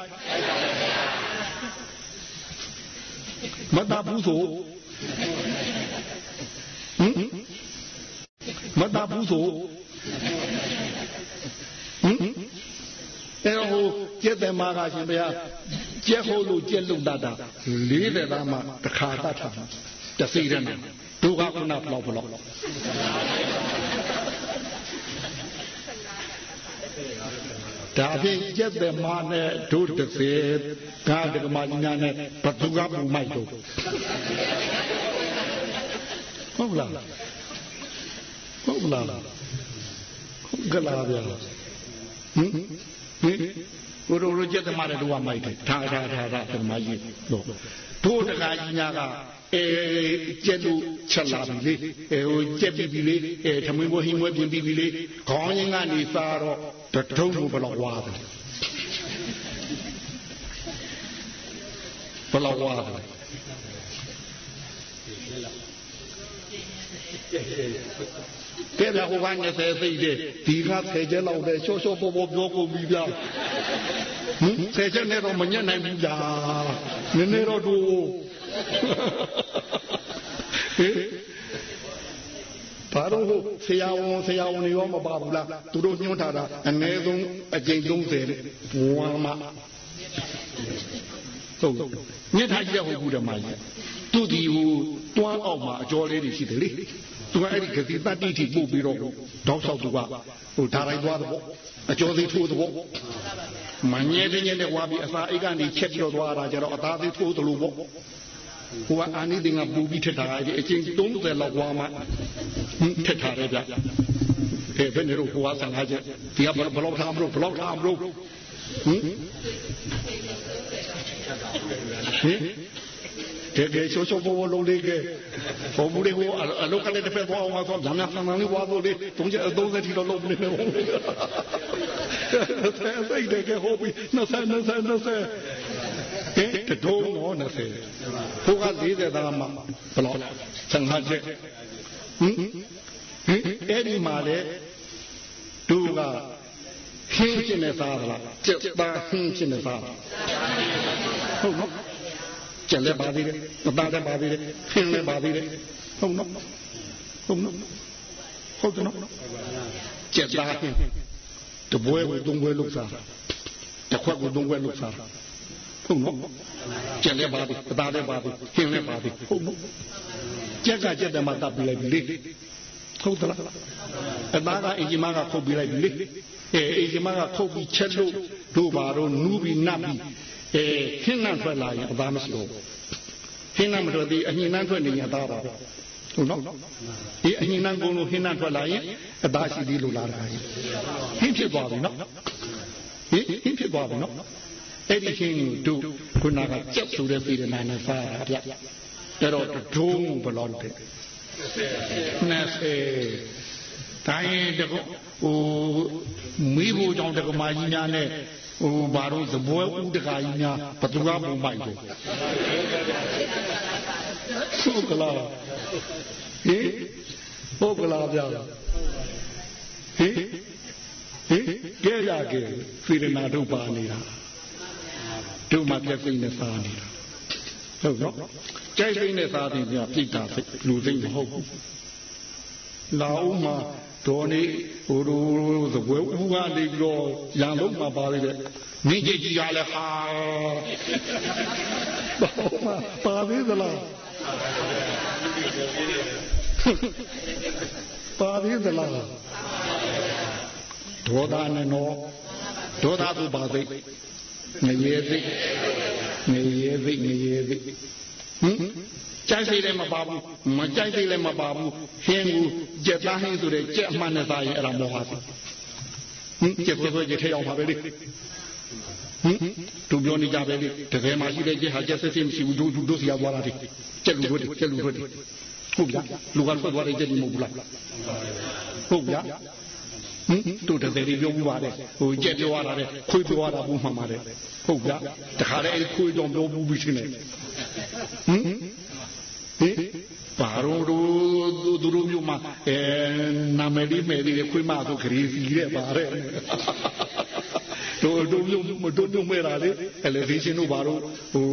မတဘူးဆိုဟင်မတဘူးဆိုဟင်အဲဟိုကျက်တယ်မာကရှင်ဘုရားကျက်ဟိုလို့ကျက်လုံတတ်တာ40သားမှတစ်ခါတတ်တာတစီရနာဒုက္ခကုဏဘလောက်ဘလောက် ဒါဖြင့်ကျက်တယ်မာနဲ့ဒုတစေကာဒကမညာနဲ့ဘသူကပူမိုက်တော့ဟုတ်လားဟုတ်လားဟုတ်ကလားဗျာဟင်ဟင်ကိုရိုရိုကျက်သမားတဲ့လူကမိုက်တယ်ထားထားထားထားသမားကြီးလို့တို့တခါကြီးများကအဲကျက်လို့ချက်လာပြီလေအဲဟိုကျက်ပြီပြီလေအဲထမင်းဘောဟင်းမွေးပြင်ပြီပြီလေခေါင်းရင်းကနေစားတော့ တထုံးကိုဘယ်လောက်ဝါတယ်ဘယ်လောက်ဝါတယ်တဲ့ဗျာဟိုက20သိတဲ့ဒီက10ကျက်လောက်တဲ့ရှော့ရှော့ပေါ်ပေါ်ပြောကုန်ပြီဗျာဟင်10ကျက်နဲ့တော့မညက်နိုင်ဘူးဗျာနည်းနည်းတော့တူဟင် ဘာလို့ဆရာဝန်ဆရာဝန်တွေရောမပါဘူးလားသူတို့ညွှန်းထားတာအနည်းဆုံးအကြိမ်30ဘဝမှာဟုတ်မြစ်ထားကြည့်ဟုတ်ဘူးဓမ္မကြီးသူဒီဟိုတွန်းအောက်မှာအကျော်လေးတွေရှိတယ်လေသူကအဲ့ဒီဂတိတတ္တိထိပို့ပြီးတော့တောက်ဆောက်သူကဟိုဓာရိုက်သွားတဲ့ပေါ့အကျော်သေးထိုးတဲ့ပေါ့မငြဲတဲ့ညနဲ့ဝါပြီးအစာအိတ်ကနေချက်ပြီးတော့သွားတာကြတော့အသားသေးထိုးသလိုပေါ့ ဟိုကအာနိသင်ကပူပြီးထက်တာအဲ့ဒီအချင်း30လောက်ဝါမှထက်ထားတယ်ဗျအဲဘယ်နေတော့ဟိုကဆန်ကားချက်ဒီကဘလောက်ထားမလို့ဘလောက်ထားမလို့ဟင်ဟင်တကယ်ချိုးချိုးပေါ်ပေါ်လုံးလေးကဘုံမူလေးဟိုအလုတ်ကလေးတစ်ဖက်သွားအောင်ဆိုဗျာများဆန်းဆန်းလေးဝါတော့လေ30 30ထီတော့လုံးနေနေဟုတ်ဆဲစိတ်တကယ်ဟိုပြီး20 20 20 ဟင်တထုံးတော့20ဟိုက40သားမှဘယ်လောက်15ချက်ဟင်ဟင်အဲ့ဒီမှာလေတို့ကဟင်းချင်းနဲ့စားသလားကြက်သားဟင်းချင်းနဲ့စားဟုတ်နော်ကြက်လည်းပါသေးတယ်မသားလည်းပါသေးတယ်ဟင်းလည်းပါသေးတယ်ဟုတ်နော်ဟုတ်နော်ဟုတ်တယ်နော်ကြက်သားဟင်းတပွဲကိုသုံးပွဲလုပ်စားတစ်ခွက်ကိုသုံးခွက်လုပ်စား ဟုတ်နော်ကြက်လည်းပါသေးမသားလည်းပါသေးဟင်းလည်းပါသေးဟုတ်နော်ကြက်ကကြက်တယ်မှတပ်ပြလိုက်ပြီလေဟုတ်သလားအသားကအင်ဂျင်မကခုတ်ပြလိုက်ပြီလေအဲအင်ဂျင်မကခုတ်ပြီးချက်လို့တို့ပါတော့နူးပြီးနပ်ပြီးအဲခင်းနှံထွက်လာရင်အသားမရှိတော့ဘူးခင်းနှံမထွက်သေးအညင်နှံထွက်နေရင်အသားပါပဲဟုတ်နော်ဒီအညင်နှံကုန်လို့ခင်းနှံထွက်လာရင်အသားရှိသေးလို့လာတာကြီးခင်းဖြစ်သွားပြီနော်ဟင်ခင်းဖြစ်သွားပြီနော် အဲ့ဒီခင်းတို့ခုနကကြောက်ဆိုတဲ့ပြည်နာနဲ့ဖားတာဗျအဲ့တော့ဒုံးဘလောက်တဲ့20တိုင်းတကောဟိုမိဖို့ကြောင့်တက္ကမကြီးများနဲ့ဟိုဘာလို့သပွဲဥတကာကြီးများဘသူကပုံပိုက်တယ်ဟုတ်ကလားဟင်ဟုတ်ကလားဗျာဟင်ဟင်ကဲရကဲဖေရနာတို့ပါနေတာ တို့မှပြည့်စုံနေစားနေတာဟုတ်နော်ကြိုက်စိမ့်နဲ့စားပြီးပြပြိတာစိတ်လူစိမ့်မဟုတ်ဘူးလာဦးမှာတော်နေဟိုလိုသပွဲဥကနေပြီးတော့ရံလုံးမှာပါလေတဲ့မိကြီးကြီးရလဲဟာပါသေးသလားပါသေးသလားဒေါသနဲ့နော်ဒေါသသူပါသိ ငရေသိငရေသိငရေသိဟင်ကြိုက်စိတ်လည်းမပါဘူးမကြိုက်စိတ်လည်းမပါဘူးဟင်းကိုကြက်သားဟင်းဆိုတဲ့ကြက်အမှန်နဲ့သားရင်အဲ့ဒါမောဟစိတ်ဟင်ကြက်ဆိုဆိုကြက်ထဲအောင်ပါပဲလေဟင်သူပြောနေကြပဲလေတကယ်မှရှိတဲ့ကြက်ဟာကြက်စစ်စစ်မရှိဘူးတို့တို့စီရသွားတာဒီကြက်လူတို့ကြက်လူတို့ဟုတ်ဗျာလူကထွက်သွားတဲ့ကြက်ဒီမဟုတ်ဘူးလားဟုတ်ဗျာ ဟင်တို့တကယ်လေးပြောဘူးပါတယ်ဟိုကြက်ပြောရတာလေခွေးပြောရတာဘူးမှန်ပါတယ်ဟုတ်ဗျာတခါလေခွေးကြောင့်ပြောဘူးပြီးရှင်နေဟင်ဟင်ပါရိုတို့သူတို့မျိုးမှာအဲနာမည်လေးမယ်လေးခွေးမဆိုခရီးစီတဲ့ပါတယ်တို့တို့မျိုးတို့တို့မဲ့တာလေအဲလေရှင်တို့ပါတော့ဟို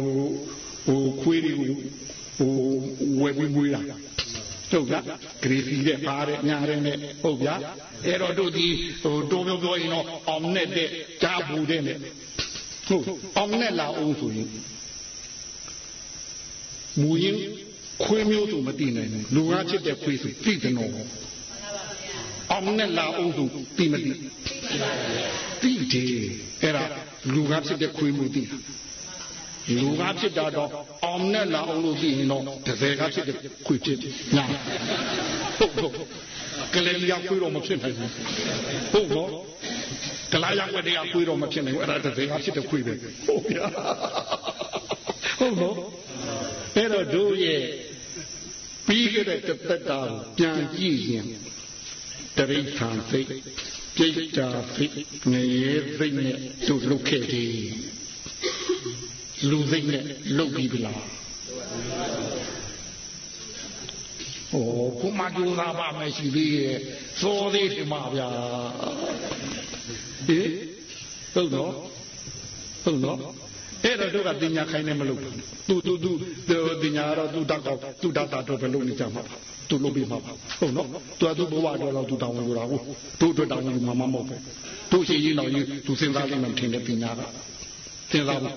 ဟိုခွေးတွေကိုဟိုဝယ်ပြီးမွေးတာဟု တ်ဗျာဂရီစီတဲ့ပါတဲ့ညာတဲ့နဲ့ဟုတ်ဗျာအဲ့တော့တို့ဒီဟိုတိုးပြောပြောရင်တော့အောင်နဲ့တဲ့ကြားဘူးတဲ့နဲ့ဟုတ်အောင်နဲ့လာအောင်ဆိုရင်မူရင်ခွေးမျိုးဆိုမသိနိုင်ဘူးလူကားချစ်တဲ့ခွေးဆိုသိတယ်နော်အောင်နဲ့လာအောင်ဆိုသိမသိသိတယ်အဲ့ဒါလူကားချစ်တဲ့ခွေးမျိုးသိတာ လူကားဖြစ်တာတော့အောင်နဲ့လာအောင်လို့သိရင်တော့တစ်စဲကားဖြစ်တဲ့ခွေဖြစ်ညာဟုတ်ဟုတ်ကလေးလျာခွေတော့မဖြစ်နိုင်ဘူးဟုတ်တော့ကလာရွက်တရားခွေတော့မဖြစ်နိုင်ဘူးအဲ့ဒါတစ်စဲကားဖြစ်တဲ့ခွေပဲဟုတ်ဗျာဟုတ်တော့အဲ့တော့တို့ရဲ့ပြီးခဲ့တဲ့တစ်သက်တာကိုပြန်ကြည့်ရင်တရိษံစိတ်ပြိတ္တာစိတ်ငရေစိတ်နဲ့တို့လုတ်ခဲ့တယ် လူစိတ်နဲ့လုတ်ပြီးပြီလားဟောခုမှကြိုးစားပါမယ်ရှိသေးရဲ့စောသေးတယ်မှာဗျာဟေးဟုတ်တော့ဟုတ်တော့အဲ့တော့တို့ကတင်ညာခိုင်းနေမလို့သူသူသူတင်ညာတော့သူတောက်တော့သူတောက်တာတော့ဘယ်လိုနေကြမှာသူလုပ်ပြီးမှာဟုတ်နော်သူကသူဘဝတော့တော့သူတောင်းဝင်လို့တာကိုတို့အတွက်တောင်းဝင်မှာမဟုတ်ဘူးတို့ရှိရင်တော့သူစဉ်းစားလိမ့်မယ်ထင်တယ်တင်ညာကစဉ်းစားဘူး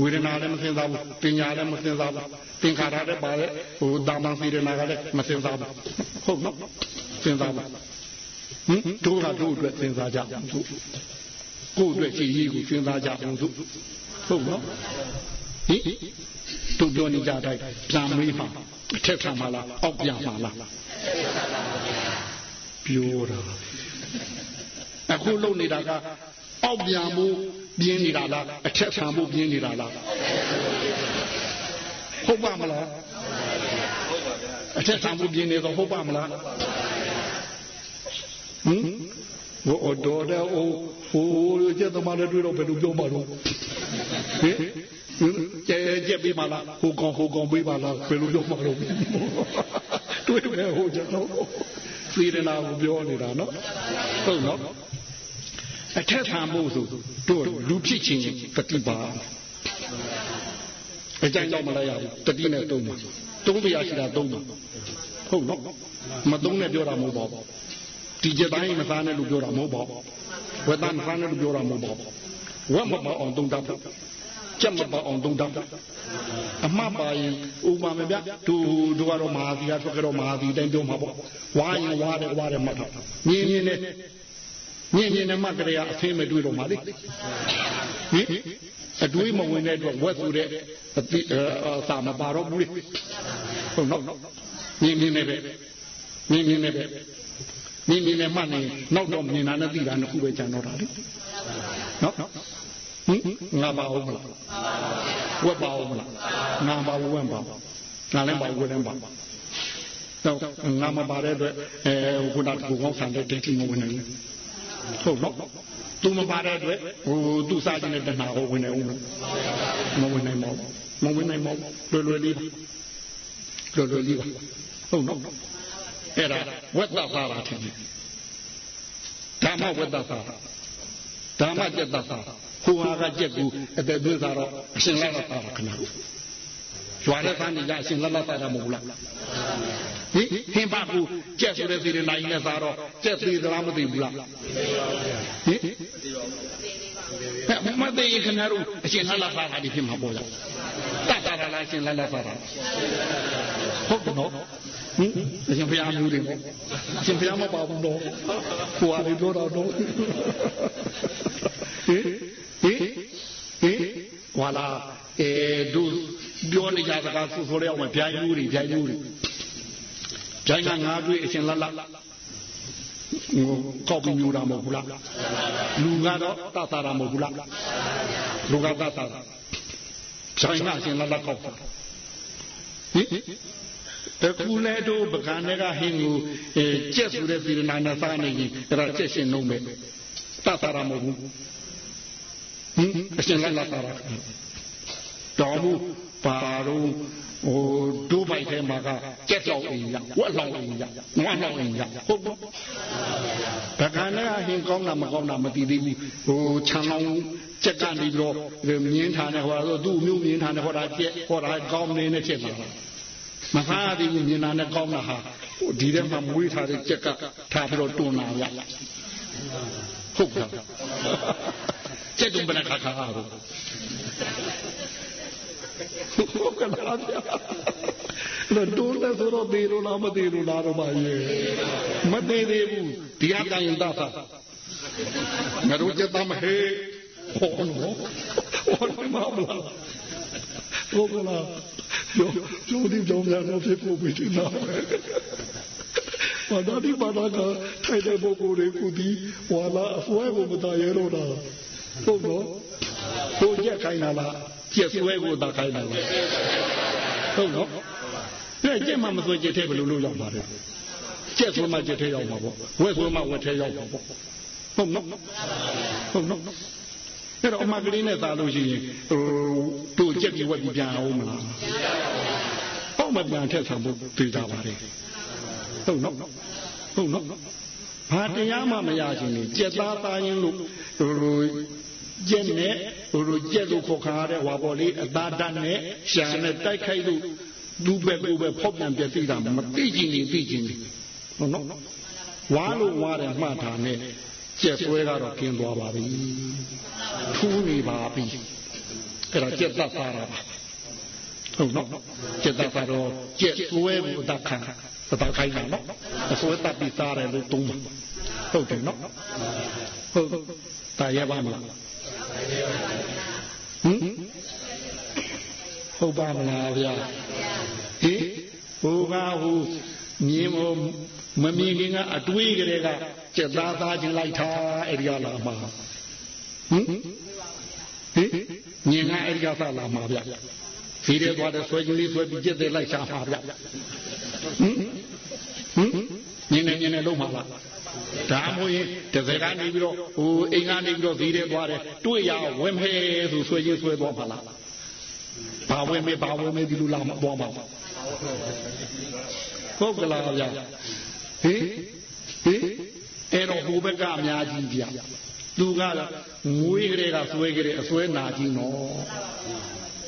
ဝေဒနာလည်းမစဉ်းစားဘူးပညာလည်းမစဉ်းစားဘူးသင်္ခါရလည်းပါလေဟိုတာမန်စေတနာကလည်းမစဉ်းစားဘူးဟုတ်နော်စဉ်းစားဘူးဟင်တို့ကတို့အတွက်စဉ်းစားကြအောင်သူကိုယ့်အတွက်ရှိရေးကိုစဉ်းစားကြအောင်သူဟုတ်နော်ဟင်တို့ပြောနေကြတိုင်းပြန်မေးမှာအထက်ခံမှာလားအောက်ပြန်မှာလားပြောတာအခုလုံနေတာက အောက်ပြန်မှုပြင်းနေတာလားအထက်ခံမှုပြင်းနေတာလားဟုတ်ပါမလားအထက်ခံမှုပြင်းနေတော့ဟုတ်ပါမလားဟင်ဟိုတော်တဲ့ဟိုဟိုကျက်သမားတွေတွေ့တော့ဘယ်လိုပြောမှာတော့ဟင်ဟကျဲကျက်ပေးပါလားဟိုကောင်ဟိုကောင်ပေးပါလားဘယ်လိုလုပ်မှာလို့တွေ့တယ်ဟိုကျွန်တော်စေရနာကိုပြောနေတာနော်ဟုတ်နော် အထက်ဆံဖို့ဆိုတို့လူဖြစ်ချင်းတတိပါအကြိုင်တော့မလိုက်ရဘူးတတိနဲ့တုံးပါတုံးပြရရှိတာတုံးပါဟုတ်နော်မတုံးနဲ့ပြောတာမဟုတ်ပါဘူးဒီကြတိုင်းမစားနဲ့လို့ပြောတာမဟုတ်ပါဘူးဝက်သားမစားနဲ့လို့ပြောတာမဟုတ်ပါဘူးဝက်မပေါ့အောင်တုံးတတ်ဖို့ကြက်မပေါ့အောင်တုံးတတ်အမှတ်ပါရင်ဥပမာမပြသူတို့ကတော့မဟာသီကထွက်ကြတော့မဟာသီတိုင်းပြောမှာပေါ့ဝါရင်ဝါတယ်ဝါတယ်မှတ်တာမြင်းမြင်းနဲ့ မြင်းမြင်းနဲ့မှတ်ကြရအဖင်းမတွေ့တော့မှာလေဟင်အတွေးမဝင်တဲ့အတွက်ဝက်ဆိုတဲ့အတိအစာမပါတော့ဘူးလေဟုတ်နော်မြင်းမြင်းနဲ့ပဲမြင်းမြင်းနဲ့ပဲမြင်းမြင်းနဲ့မှတ်နေနောက်တော့မြင်တာနဲ့သိတာနှစ်ခုပဲကြံတော့တာလေနော်ဟင်ငါပါအောင်မလားဝက်ပါအောင်မလားငါပါဝက်ပါငါလည်းပါဝက်လည်းပါတော့ငါမပါတဲ့အတွက်အဲခုနကကိုကောင်းဆန်တဲ့ဒိဋ္ဌိမဝင်နိုင်ဘူး ဟုတ်နော်သူမပါတဲ့အတွက်ဟိုသူစားခြင်းနဲ့တဏှာကိုဝင်နေဦးမဝင်နိုင်ပါဘူးမဝင်နိုင်ပါဘူးလွယ်လွယ်လေးလွယ်လွယ်လေးပါဟုတ်နော်အဲ့ဒါဝက်သပါတာထင်တယ်ဓမ္မဝက်သပါဓမ္မကျက်သပါဟိုဟာကကြက်ကူအသက်သွင်းစားတော့အရှင်လာလာပါခဏကျွာတဲ့ဆန်းကြီးကအရှင်လာလာပါတာမဟုတ်လား ဟင်ဟင်ပါကူကြက်ဆိုတဲ့စီရနိုင်နဲ့စားတော့ကြက်သေးသလားမသိဘူးလားဟင်မသိရင်ခင်ဗျားတို့အရှင်လာလာပါတာဒီဖြစ်မှာပေါ့လားတတ်တာလားအရှင်လာလာပါတာဟုတ်တယ်နော်ဟင်အရှင်ဘုရားမျိုးတွေပေါ့အရှင်ဘုရားမပါဘူးတော့ဟိုဟာတွေပြောတော့တော့ဟင်ဟင်ဟင်ဝါလာအဲတို့ပြောနေကြစကားဆိုဆိုရအောင်ဗျာယူတွေဗျာယူတွေ ဗျာကငါတွေ့အရှင်လတ်လတ်ကောက်ပြီးမျိုးတာမဟုတ်ဘူးလားလူကတော့တသတာမဟုတ်ဘူးလားလူကတသတာဗျာကအရှင်လတ်လတ်ကောက်တာဟင်တခုလဲတို့ပကံတွေကဟင်းကိုအဲကြက်ဆိုတဲ့စီရနာနဲ့စားနေရင်အဲ့ဒါကြက်ရှင်နှုံးပဲတသတာမဟုတ်ဘူးဟင်အရှင်လိုက်လာတာတော်မူပါတော့ ဟိုဒိုးပိုက်ထဲမှာကကြက်ကြောက်အိမ်ရဝက်လောင်အိမ်ရငွားလောင်အိမ်ရဟုတ်ဘူးဘကံနဲ့ဟင်ကောင်းတာမကောင်းတာမသိသေးဘူးဟိုခြံလောင်ကြက်ကနေပြီးတော့မြင်းထားနေဟောတော့သူ့မျိုးမြင်းထားနေဟောတာကြက်ဟောတာကောင်းနေတဲ့ချက်ပါမဖားသေးဘူးမြင်တာနဲ့ကောင်းတာဟာဒီထဲမှာမွေးထားတဲ့ကြက်ကထားပြီးတော့တွန်းလာရဟုတ်ကဲ့ကျက်တုံပနခါခါတော့ ဟုတ်ကဲ့လားလို့တိုးလဲဆိုတော့သေးလို့လားမသေးလို့လားတော့မရဲ့မသေးသေးဘူးဒီအတိုင်းသာသာငါတို့ကျက်သမဟေဟောနော်ဟောမမလားဟုတ်ကဲ့လားကျော်ကျော်ဒီကြောင့်များတော့ဖြစ်ဖို့ပြီနော်ဘာသာဒီဘာသာကထိုင်တဲ့ပုဂ္ဂိုလ်တွေကိုဒီဝါလာအစွဲကိုမတရတော့တာဟုတ်တော့ကိုကြက်ခိုင်းတာလား ကြက်ဆွဲကိုတခိုင်းတာလားဟုတ်တော့အဲကြက်မှမဆွဲကြက်ထဲဘယ်လိုလုပ်ရောက်ပါလဲကြက်ဆွဲမှကြက်ထဲရောက်မှာပေါ့ဝက်ဆွဲမှဝက်ထဲရောက်မှာပေါ့ဟုတ်နော်ဟုတ်နော်အဲ့တော့အမကလေးနဲ့သာလို့ရှိရင်ဟိုတို့ကြက်ပြီးဝက်ပြီးပြန်အောင်မလားပေါ့မပြန်ထက်ဆံဖို့သိကြပါလေဟုတ်နော်ဟုတ်နော်ဘာတရားမှမရခြင်းလေကြက်သားသားရင်လို့ဟိုကြက်နဲ့ ဟိုလိုကြက်လို့ခေါ်ခါရတဲ့ဟွာပေါ်လေးအသားဓာတ်နဲ့ရှာနဲ့တိုက်ခိုက်လို့လူပဲကိုပဲဖောက်ပြန်ပြသိတာမသိခြင်းနေသိခြင်းနေဟုတ်နော်ဝါလို့ဝါတယ်မှတ်တာနဲ့ကြက်ဆွဲကတော့กินသွားပါပြီထူးနေပါပြီအဲ့ဒါကြက်သက်သားတာပါဟုတ်နော်ကြက်သက်သားတော့ကြက်ဆွဲကိုအတခံအတခိုင်းတာနော်အဆွဲတပ်ပြီးသားတယ်လို့သုံးပါဟုတ်တယ်နော်ဟုတ်တာရပါမလား ဟင်ဟုတ်ပါမလားဗျာဟင်ဟိုကဟိုမြင်မမမြင်ခင်ကအတွေးကလေးကစက်သားသားချင်းလိုက်ထားအဲ့ဒီကလာမှာဟင်ဟင်မြင်ကအဲ့ဒီကစလာမှာဗျစီရဲသွားတဲ့ဆွဲချင်းလေးဆွဲပြီးကြက်တဲ့လိုက်ရှာမှာဗျဟင်ဟင်မြင်နေမြင်နေလုံးမှာလား ဒါမှမဟုတ်ရင်တစ်စက်ကနေပြီးတော့ဟိုအိမ်ကနေပြီးတော့ဇီးရဲသွားတယ်တွေ့ရဝင်ဖဲဆိုဆွဲချင်းဆွဲသွားပါလားဟဘာဝင်မေးဘာဝင်မေးဒီလိုလာမသွားပါဘူးဟုတ်ကလားဗျာဟင်ဟင်အဲ့တော့ဟိုဘက်ကအများကြီးဗျာသူကငွေကလေးကဆွဲကလေးအဆွဲနာကြီးနော်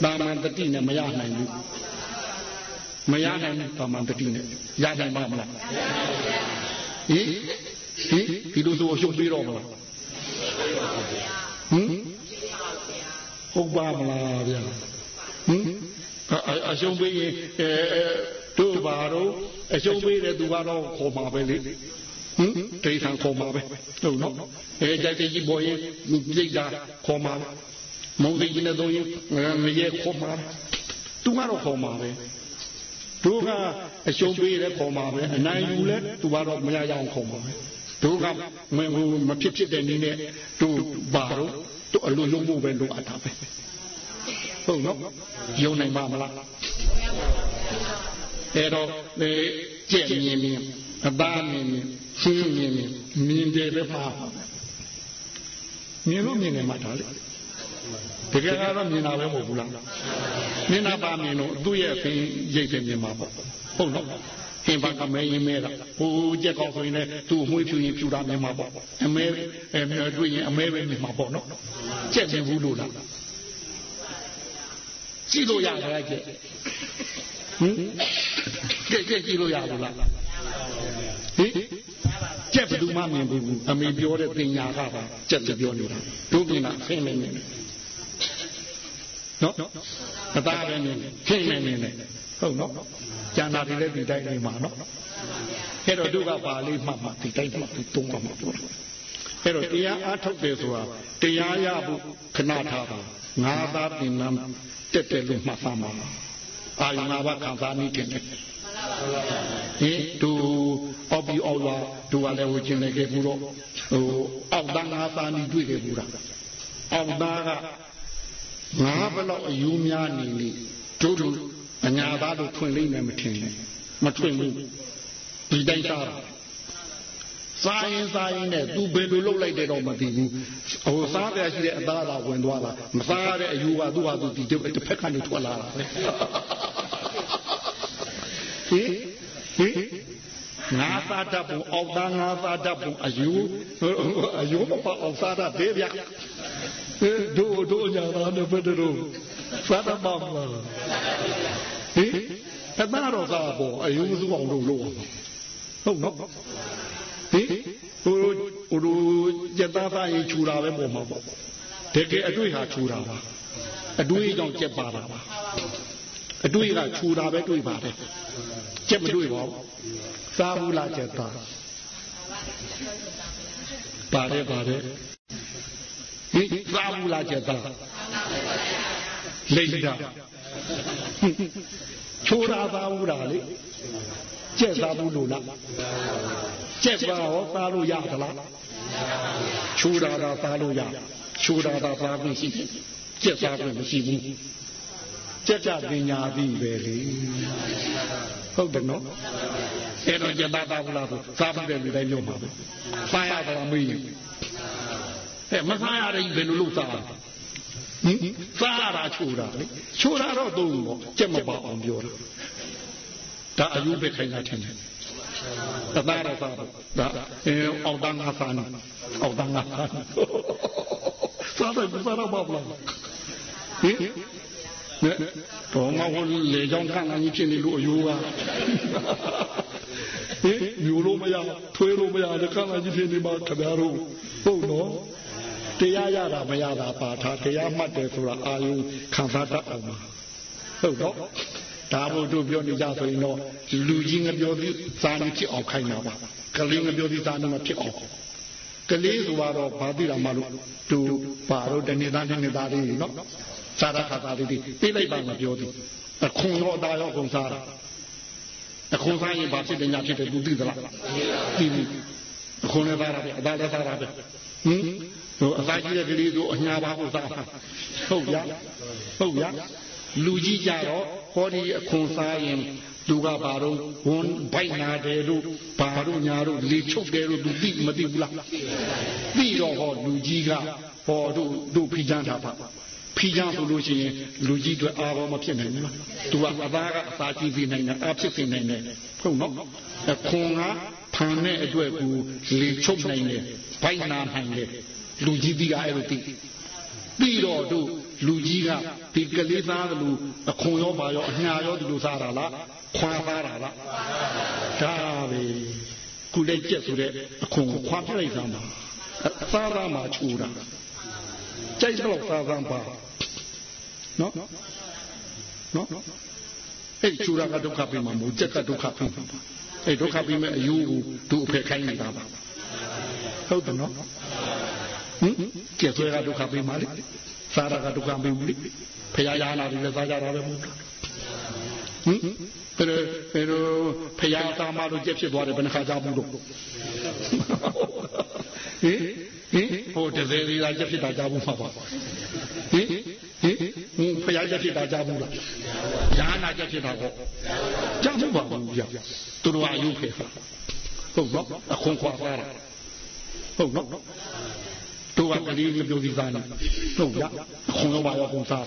တာမန်တတိနဲ့မရနိုင်ဘူးမရနိုင်ဘူးတာမန်တတိနဲ့ရနိုင်ပါမလား ဟင်ဟင်ဒီလိုဆိုအရှုံးပေးတော့မလားဟင်ဟုတ်ပါမလားဗျာဟင်အရှုံးပေးရင်အဲတို့ပါတော့အရှုံးပေးတဲ့သူကတော့ခေါ်မှာပဲလေဟင်ဒိဋ္ဌံခေါ်မှာပဲဟုတ်နော်အဲကြိုက်တဲ့ကြီးပေါ်ရင်ပြိတ်တာခေါ်မှာမုံသိကြီးနဲ့တော့ရင်မရဲခေါ်မှာသူကတော့ခေါ်မှာပဲ တို့ကအရှုံးပေးတဲ့ခေါ်မှာပဲအနိုင်ယူလဲသူကတော့မရရအောင်ခေါ်မှာပဲတို့ကမင်းမဖြစ်ဖြစ်တဲ့နည်းနဲ့တို့ပါတော့တို့အလိုလုံးဖို့ပဲလိုအပ်တာပဲဟုတ်နော်ယုံနိုင်ပါမလားအဲ့တော့ကြက်မြင်မြင်အသားမြင်မြင်ရှင်းမြင်မြင်မြင်တယ်ပဲပါမြင်လို့မြင်တယ်မှတ်တာလေ တကယ်ကတော့မြင်တာပဲမဟုတ်ဘူးလားမြင်တာပါမြင်လို့သူ့ရဲ့ဖင်ရိတ်တယ်မြင်မှာပေါ့ဟုတ်နော်ဟင်ဘာကမဲရင်မဲတာဟိုကြက်ကောက်ဆိုရင်လည်းသူ့အမွှေးဖြူရင်ဖြူတာမြင်မှာပေါ့အမဲအဲတွေ့ရင်အမဲပဲမြင်မှာပေါ့နော်ကြက်မြင်ဘူးလို့လားကြည့်လို့ရတယ်ကြက်ဟင်ကြက်ကြက်ကြည့်လို့ရဘူးလားဟင်ကြက်ဘယ်သူမှမြင်ဘူးအမေပြောတဲ့ပညာကပါကြက်ပြောနေတာတို့မြင်တာဆင်းနေနေ နော်အသားပဲနေခင်းနေနေနေဟုတ်နော်ကျန်တာတွေလည်းဒီတိုင်းနေမှာနော်အဲ့တော့သူကပါလေးမှတ်မှဒီတိုင်းမှသူသုံးမှာပေါ့အဲ့တော့တရားအားထုတ်တယ်ဆိုတာတရားရဖို့ခဏထားပါငါးသားပင်နံတက်တယ်လို့မှတ်ပါမှာအာယုငါးပါးခံစားမိတယ်ဟင်သူအော်ပြီးအော်လာသူကလည်းဝကျင်နေခဲ့ဘူးတော့ဟိုအောက်သားငါးသားနီးတွေ့ခဲ့ဘူးလားအောက်သားက ငါဘလောက်အယူများနေလေတို့တို့အညာသားတို့ထွင်လိမ့်မယ်မထင်နဲ့မထွင်ဘူးဒီတိုင်းစားတာစားရင်စားရင်နဲ့သူဘယ်လိုလုပ်လိုက်တယ်တော့မသိဘူးဟိုစားပြရှိတဲ့အသားသာဝင်သွားတာမစားရတဲ့အယူကသူ့ဟာသူဒီတစ်ဖက်ကနေထွက်လာတာပဲဟင်ဟင်ငါသားတတ်ပုံအောက်သားငါသားတတ်ပုံအယူအယူမပါအောင်စားတာတေးဗျ တို့တို့ညာသားနဲ့ဘယ်တို့စားတတ်ပါမလားဟင်အသားတော့စားပေါ်အယူစုအောင်လို့လို့ဟုတ်နော်ဟင်ဟိုဟိုကြက်သားသားရင်ခြူတာပဲပေါ်မှာပေါ့တကယ်အတွေ့ဟာခြူတာပါအတွေ့ကြောင့်ကြက်ပါတာပါအတွေ့ကခြူတာပဲတွေ့ပါတယ်ကြက်မတွေ့ပါဘူးစားဘူးလားကြက်သားပါတယ်ပါတယ်ဟင် စားဘူးလားကြက်သားလိမ့်တာချိုးတာသားဘူးလားလေကြက်သားဘူးလို့လားကြက်ပါရောသားလို့ရသလားချိုးတာသာသားလို့ရချိုးတာသာသားလို့ရှိကြက်သားလို့မရှိဘူးကြက်ကြပညာပြီးပဲလေဟုတ်တယ်နော်အဲ့တော့ကြက်သားသားဘူးလားဆိုစားပြီးတဲ့လူတိုင်းပြောမှာပဲစားရတာမေးရင် အဲမစားရတဲ့ဘယ်လိုလုပ်စားဟင်စားရတာချိုးတာလေချိုးတာတော့သုံးပေါ့ကြက်မပါအောင်ပြောတာဒါအယူပဲခိုင်းတာထင်တယ်တသားရစားဒါအဲအောက်တန်းငါစားနေအောက်တန်းငါစားနေစားတယ်စားတော့ပါဘလားဟင်နဲ့တော့မဟုတ်လေကြောင့်ခန့်နိုင်ဖြစ်နေလို့အယူကဟင်ယူလို့မရထွေးလို့မရတဲ့ခန့်နိုင်ဖြစ်နေမှာခင်ဗျားတို့ဟုတ်နော် တရားရတာမရတာပါထားတရားမှတ်တယ်ဆိုတာအာယုခံစားတတ်အောင်ပါဟုတ်တော့ဒါမို့တို့ပြောနေကြဆိုရင်တော့လူကြီးငပြောပြီးစာနေဖြစ်အောင်ခိုင်းတာပါကလေးငပြောပြီးစာနေမဖြစ်အောင်ကလေးဆိုတော့ဘာသိတာမှလို့တို့ပါတော့တနေ့သားတနေ့သားလေးနော်စာရခါသားလေးပြေးလိုက်ပါမပြောသေးအခုံတော့ဒါရောကုန်စားတာအခုံစားရင်ဘာဖြစ်တယ်ညာဖြစ်တယ်သူသိသလားသိဘူးအခုံလည်းသားတာပဲအသားလည်းသားတာပဲဟင် ဟိုအသားကြီးတဲ့ကလေးဆိုအညာပါကိုစားဟုတ်ဗျာဟုတ်ဗျာလူကြီးကြတော့ဟောဒီအခွန်စားရင်သူကဘာတော့ဝန်ဘိုက်နာတယ်လို့ဘာတို့ညာတို့လေချုပ်တယ်လို့သူသိမသိဘူးလားသိတော့ဟောလူကြီးကဟောတို့တို့ဖိချမ်းတာပါဟဖီးချမ်းဆိုလို့ရှိရင်လူကြီးတွေအာဘောမဖြစ်နိုင်ဘူးလားသူကအသားကအစာကြီးစေနိုင်တယ်အဖြစ်စေနိုင်တယ်ဟုတ်နော်အခွန်ကဖန်တဲ့အတွက်ကိုလေချုပ်နိုင်တယ်ဘိုက်နာနိုင်တယ် လူကြီးကြီးကအဲ့လိုသိပြီးတော့တို့လူကြီးကဒီကလေးသားသလိုအခွန်ရောပါရောအညာရောဒီလိုစားတာလားခွာသားတာလားဒါပဲကုလက်ကျက်ဆိုတဲ့အခွန်ကိုခွာပြလိုက်သမ်းပါစားသားမှာချူတာကြိုက်တော့စားသမ်းပါနော်နော်အဲ့ချူတာကဒုက္ခပြီးမှာမဟုတ်ကြက်ကဒုက္ခပြီးမှာအဲ့ဒုက္ခပြီးမဲ့အယူကိုသူ့အဖက်ခိုင်းနေတာပါဟုတ်တယ်နော် ဟင်ကျက်ဆွဲကဒုက္ခပြီးမှာလေစားရကဒုက္ခပြီးဘူးလေဖရာရဟနာတွေလည်းစားကြတာပဲမဟုတ်လားဟင် pero pero ဖရာသားမလို့ကြက်ဖြစ်သွားတယ်ဘယ်နှခါကြဘူးလို့ဟင်ဟင်ဟိုတသေးသေးလားကြက်ဖြစ်တာကြဘူးမှာပါဟင်ဟင်ဟင်ဖရာကြက်ဖြစ်တာကြဘူးလားညာနာကြက်ဖြစ်တာကောကြဘူးပါဘူးဗျသူတို့အယုဖေခါဟုတ်နော်အခွန်ခွာပါတာဟုတ်နော် တို့ကကလေးမပြောသေးသားနဲ့ဟုတ်ဗျအခွန်ရောပါရောပုံစား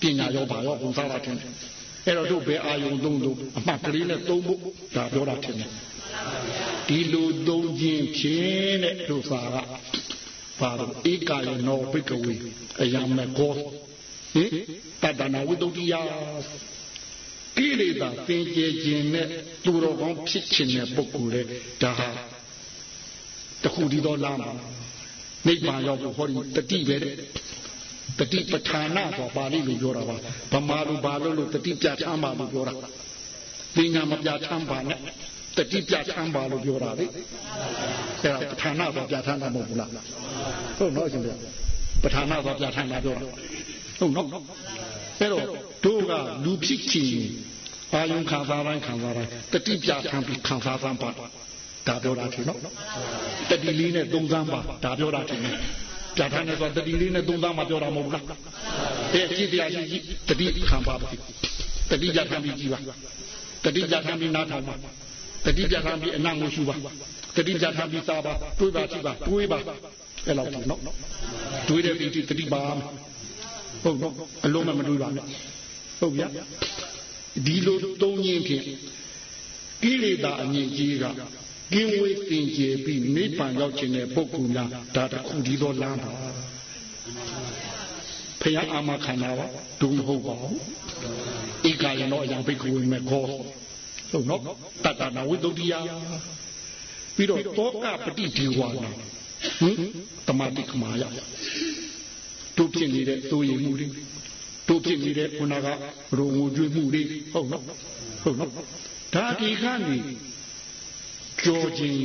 ပညာရောပါရောပုံစားတာတင်တယ်အဲ့တော့တို့ဘယ်အာယုံသုံးလို့အမှတ်ကလေးနဲ့သုံးဖို့ဒါပြောတာတင်တယ်ဒီလိုသုံးခြင်းဖြင့်တဲ့တို့စာကပါတော့ဧကာယနောဘိကဝေအယမကောဟင်တတနာဝိတ္တိယကိလေသာသင်ကျေခြင်းနဲ့သူတော်ကောင်းဖြစ်ခြင်းတဲ့ပုဂ္ဂိုလ်လေဒါဟာတခုဒီတော့လာမှာ နိဗ္ဗာန်ရောက်ဖို့ဟောဒီတတိပဲတဲ့တတိပဋ္ဌာနာဆိုပါဠိလိုပြောတာပါဗမာလိုဘာလို့လို့တတိပြဋ္ဌာန်းပါလို့ပြောတာသင်္ညာမပြဋ္ဌာန်းပါနဲ့တတိပြဋ္ဌာန်းပါလို့ပြောတာလေအဲ့ဒါပဋ္ဌာနာဆိုပြဋ္ဌာန်းတာမဟုတ်ဘူးလားဟုတ်နော်ရှင်ဗျပဋ္ဌာနာဆိုပြဋ္ဌာန်းတာပြောတာဟုတ်နော်အဲ့တော့တို့ကလူဖြစ်ချင်အာယုံခံစားတိုင်းခံစားတိုင်းတတိပြဋ္ဌာန်းပြီးခံစားစမ်းပါ ဒါပြောတာထင်နော်တတိလေးနဲ့သုံးစမ်းပါဒါပြောတာထင်နော်ပြဋ္ဌာန်းနေဆိုတတိလေးနဲ့သုံးသားမှပြောတာမဟုတ်လားအဲကြည့်တရားရှိရှိတတိခံပါပါတတိပြဋ္ဌာန်းပြီးကြည့်ပါတတိပြဋ္ဌာန်းပြီးနားထောင်ပါတတိပြဋ္ဌာန်းပြီးအနံ့ကိုရှုပါတတိပြဋ္ဌာန်းပြီးစားပါတွေးပါကြည့်ပါတွေးပါအဲ့လောက်ဒီနော်တွေးတဲ့ဒီတတိပါဟုတ်နော်အလုံးမမတွေးပါနဲ့ဟုတ်ဗျာဒီလိုသုံးရင်းဖြင့်ကိလေသာအငြိကြီးက ကင်းဝေးတင်ကြယ်ပြီးနိဗ္ဗာန်ရောက်ခြင်းတဲ့ပုဂ္ဂိုလ်များဒါတခုဒီတော့လမ်းပါဖယားအာမခန္ဓာပါဒုမဟုတ်ပါဘူးဧကယနောအယံဘိက္ခဝေမေခောဟုတ်နော်တတနာဝိတ္တိယပြီးတော့တောကပฏิဒီဝါနာဟင်တမတိကမာယတို့ဖြစ်နေတဲ့သိုးရည်မှုတွေတို့ဖြစ်နေတဲ့ခုနကရုံငိုကြွေးမှုတွေဟုတ်နော်ဟုတ်နော်ဒါဒီကနေ ကြောခြင်း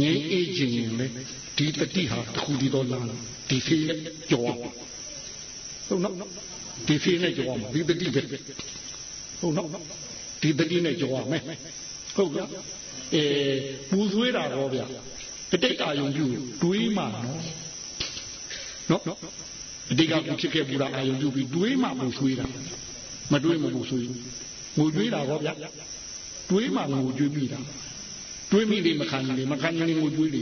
ငြိမ်းအေးခြင်းရင်လေဒီတတိဟာတခုဒီတော့လာဒီဖေးနဲ့ကြောအောင်ဟုတ်နော်ဒီဖေးနဲ့ကြောအောင်ဒီတတိပဲဟုတ်နော်ဒီတတိနဲ့ကြောအောင်မယ်ဟုတ်လားအဲပူဆွေးတာတော့ဗျတတိအာယုံပြုတွေးမှနော်နော်အတိတ်ကဖြစ်ခဲ့ပူတာအာယုံပြုပြီးတွေးမှပူဆွေးတာမတွေးမပူဆွေးငိုကြွေးတာတော့ဗျတွေးမှငိုကြွေးမိတာ တွေးမိလေမခံလေမခံလေကိုတွေးလေ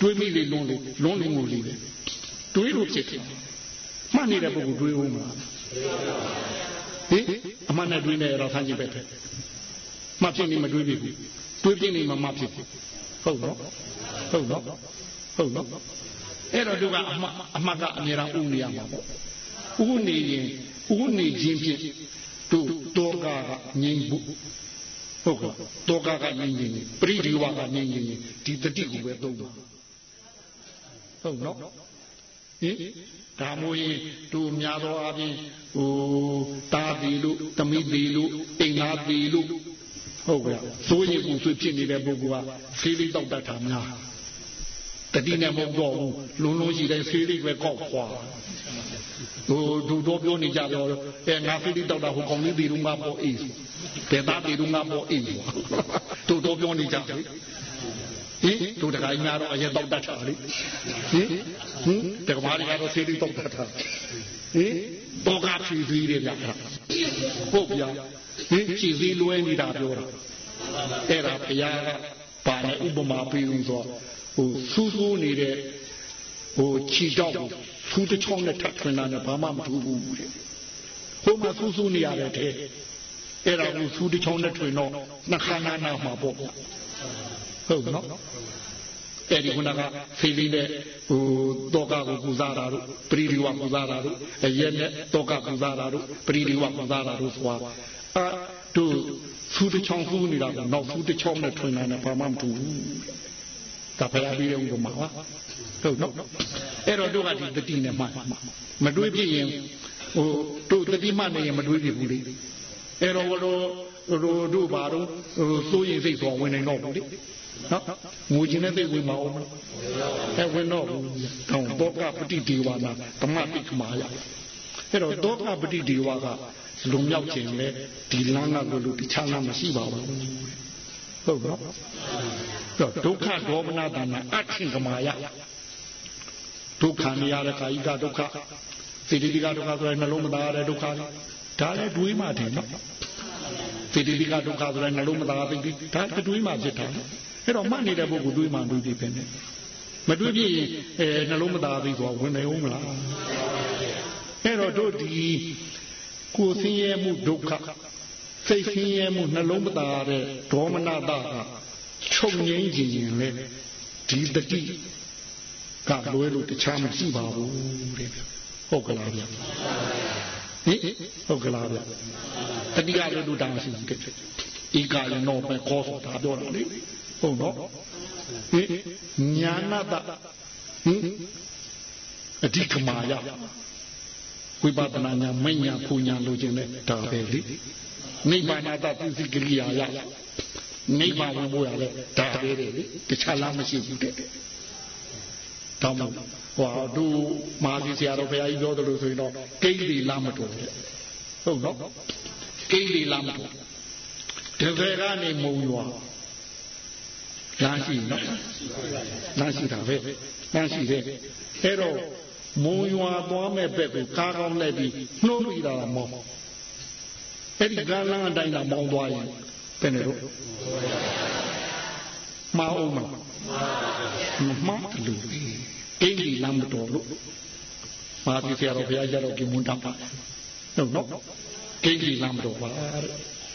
တွေးမိလေလုံးလေလုံးလေငိုလေတွေးလို့ဖြစ်တယ်မှတ်နေတဲ့ပုဂ္ဂိုလ်တွေးဦးမှာဟင်အမှန်နဲ့တွေးနေရတော့ဆန်းကျင်ပဲတဲ့မှဖြစ်နေမတွေးပြီတွေးပြနေမှမဖြစ်ဘူးဟုတ်နော်ဟုတ်နော်ဟုတ်နော်အဲ့တော့သူကအမှအမှတ်ကအများအားဥနေရမှာပေါ့ဥနေရင်ဥနေခြင်းဖြင့်သူတောကကငြိမ်ဖို့ ဟုတ်ကဲ့တောကကငြိမ်ငြိမ်ပရိဒီဝကငြိမ်ငြိမ်ဒီတတိကိုပဲသုံးပါဟုတ်နော်ဟင်ဒါမို့ရင်သူများသောအပြင်ဟိုတာတီလို့တမိတီလို့အိမ်သားတီလို့ဟုတ်ကဲ့စိုးရိမ်မှုဆွေးဖြစ်နေတဲ့ပုဂ္ဂိုလ်ကဖေးလေးတောက်တတ်တာများတတိနဲ့မဟုတ်တော့ဘူးလုံးလုံးရှိတဲ့ဖေးလေးပဲကောက်ခွာ ဟိုဒူတော့ပြောနေကြတော့အဲငါဖေးလေးတောက်တာဟိုကောင်းလေးတီလို့ငါပေါ်အေးဒေတာတီလို့ငါပေါ်အေးဒူတော့ပြောနေကြတယ်ဟင်တို့တခါကြီးများတော့အရင်တောက်တတ်တာလေဟင်ဟင်တက္ကမတွေကတော့ဆေးလေးတောက်တတ်တာဟင်တော့ကဖြီးသေးတယ်ဗျာဟုတ်ဗျာဟင်ဖြီးသေးလွဲနေတာပြောတာအဲ့ဒါဘုရားကပါနဲ့ဥပမာပေးဦးဆိုဟိုစူးစူးနေတဲ့ဟိုခြိတော က်ဖဖူးတစ်ချောင်းနဲ့ထပ်ထွင်တာနဲ့ဘာမှမထူးဘူးတဲ့ဟိုမှာစူးစူးနေရတဲ့တဲ့အဲ့ဒါကိုစူးတစ်ချောင်းနဲ့ထွင်တော့နှခါနာနာမှာပေါ့ဟုတ်နော်အဲ့ဒီခုနကဖေးလေးနဲ့ဟိုတောကကိုပူဇာတာတို့ပရိဒီဝပူဇာတာတို့ရဲနဲ့တောကပူဇာတာတို့ပရိဒီဝပူဇာတာတို့ဆိုတာအာတို့ဖူးတစ်ချောင်းဖူးနေတာကနောက်ဖူးတစ်ချောင်းနဲ့ထွင်တာနဲ့ဘာမှမထူးဘူး ဒါဖရာပြီးတဲ့ဥပမာပါဟုတ်နော်အဲ့တော့တို့ကဒီတတိနဲ့မှမတွေးပြရင်ဟိုတို့တတိမှနေရင်မတွေးပြဘူးလေအဲ့တော့တို့တို့တို့ဘာတို့စိုးရင်စိတ်ဆိုဝင်နေတော့ဘူးလေနော်ငိုခြင်းနဲ့သိဝင်မအောင်မလားအဲဝင်တော့ဘူးတောင်းတောကပฏิဒီဝါနာဓမ္မတိကမာယအဲ့တော့တောကပฏิဒီဝါကလုံမြောက်ခြင်းလေဒီလမ်းကလို့လို့တခြားလမ်းမရှိပါဘူး ဟုတ်နော်တော့ဒုက္ခဒေါမနတာနာအထင်ကမာယဒုက္ခနေရတဲ့ကာယကဒုက္ခစေတသိကဒုက္ခဆိုရင်နှလုံးမသားရတဲ့ဒုက္ခဒါလည်းတွေးမှတယ်နော်စေတသိကဒုက္ခဆိုရင်နှလုံးမသားသိပြီဒါတွေးမှဖြစ်တာအဲ့တော့မှတ်နေတဲ့ပုဂ္ဂိုလ်တွေးမှတွေးပြီးပဲနဲ့မတွေးပြရင်အဲနှလုံးမသားသိဆိုဝင်နေဦးမလားအဲ့တော့တို့ဒီကိုယ်ဆင်းရဲမှုဒုက္ခ စိတ်ဆင်းရဲမှုနှလုံးမသားတဲ့ဒေါမနတာကချုပ်ငိမ့်ကြည့်ရင်လေဒီတတိကလွဲလို့တခြားမရှိပါဘူးတဲ့ဟုတ်ကလားဗျဟင်ဟုတ်ကလားဗျတတိကလွဲလို့တောင်းရှိတယ်ဤကလည်းတော့ပဲခေါ်ဆိုတာပြောတာလေဟုတ်နော်ဟင်ညာနာတဟင်အဓိကမာယဝိပဿနာညာမညာဖူညာလိုချင်တဲ့ဒါပဲလေ နိဗ္ဗာန်တသုစိကရိယာယနိဗ္ဗာန်ဝင်ဖို့ရလဲဒါပဲလေတခြားလားမရှိဘူးတဲ့တောင်းဟောတို့မာသီဆရာတော်ဘုရားကြီးပြောတယ်လို့ဆိုရင်တော့ကိဋ္တိလားမတော်တဲ့ဟုတ်နော်ကိဋ္တိလားမတော်တပည့်ကနေမုံရွာလမ်းရှိနော်လမ်းရှိတာပဲလမ်းရှိတယ်အဲ့တော့မုံရွာသွားမဲ့ဘက်ကိုကားကောင်းလိုက်ပြီးနှိုးပြီးတာမောင်း အဲ့ဒီကားလမ်းအတိုင်းကမောင်းသွားရင်ဘယ်နဲ့တော့မအောင်မမမလူအင်းဒီလမ်းမတော်လို့မာသီဆရာတော်ဘုရားကြတော့ဒီမွန်းတတ်ပါဟုတ်နော်အင်းဒီလမ်းမတော်ပါ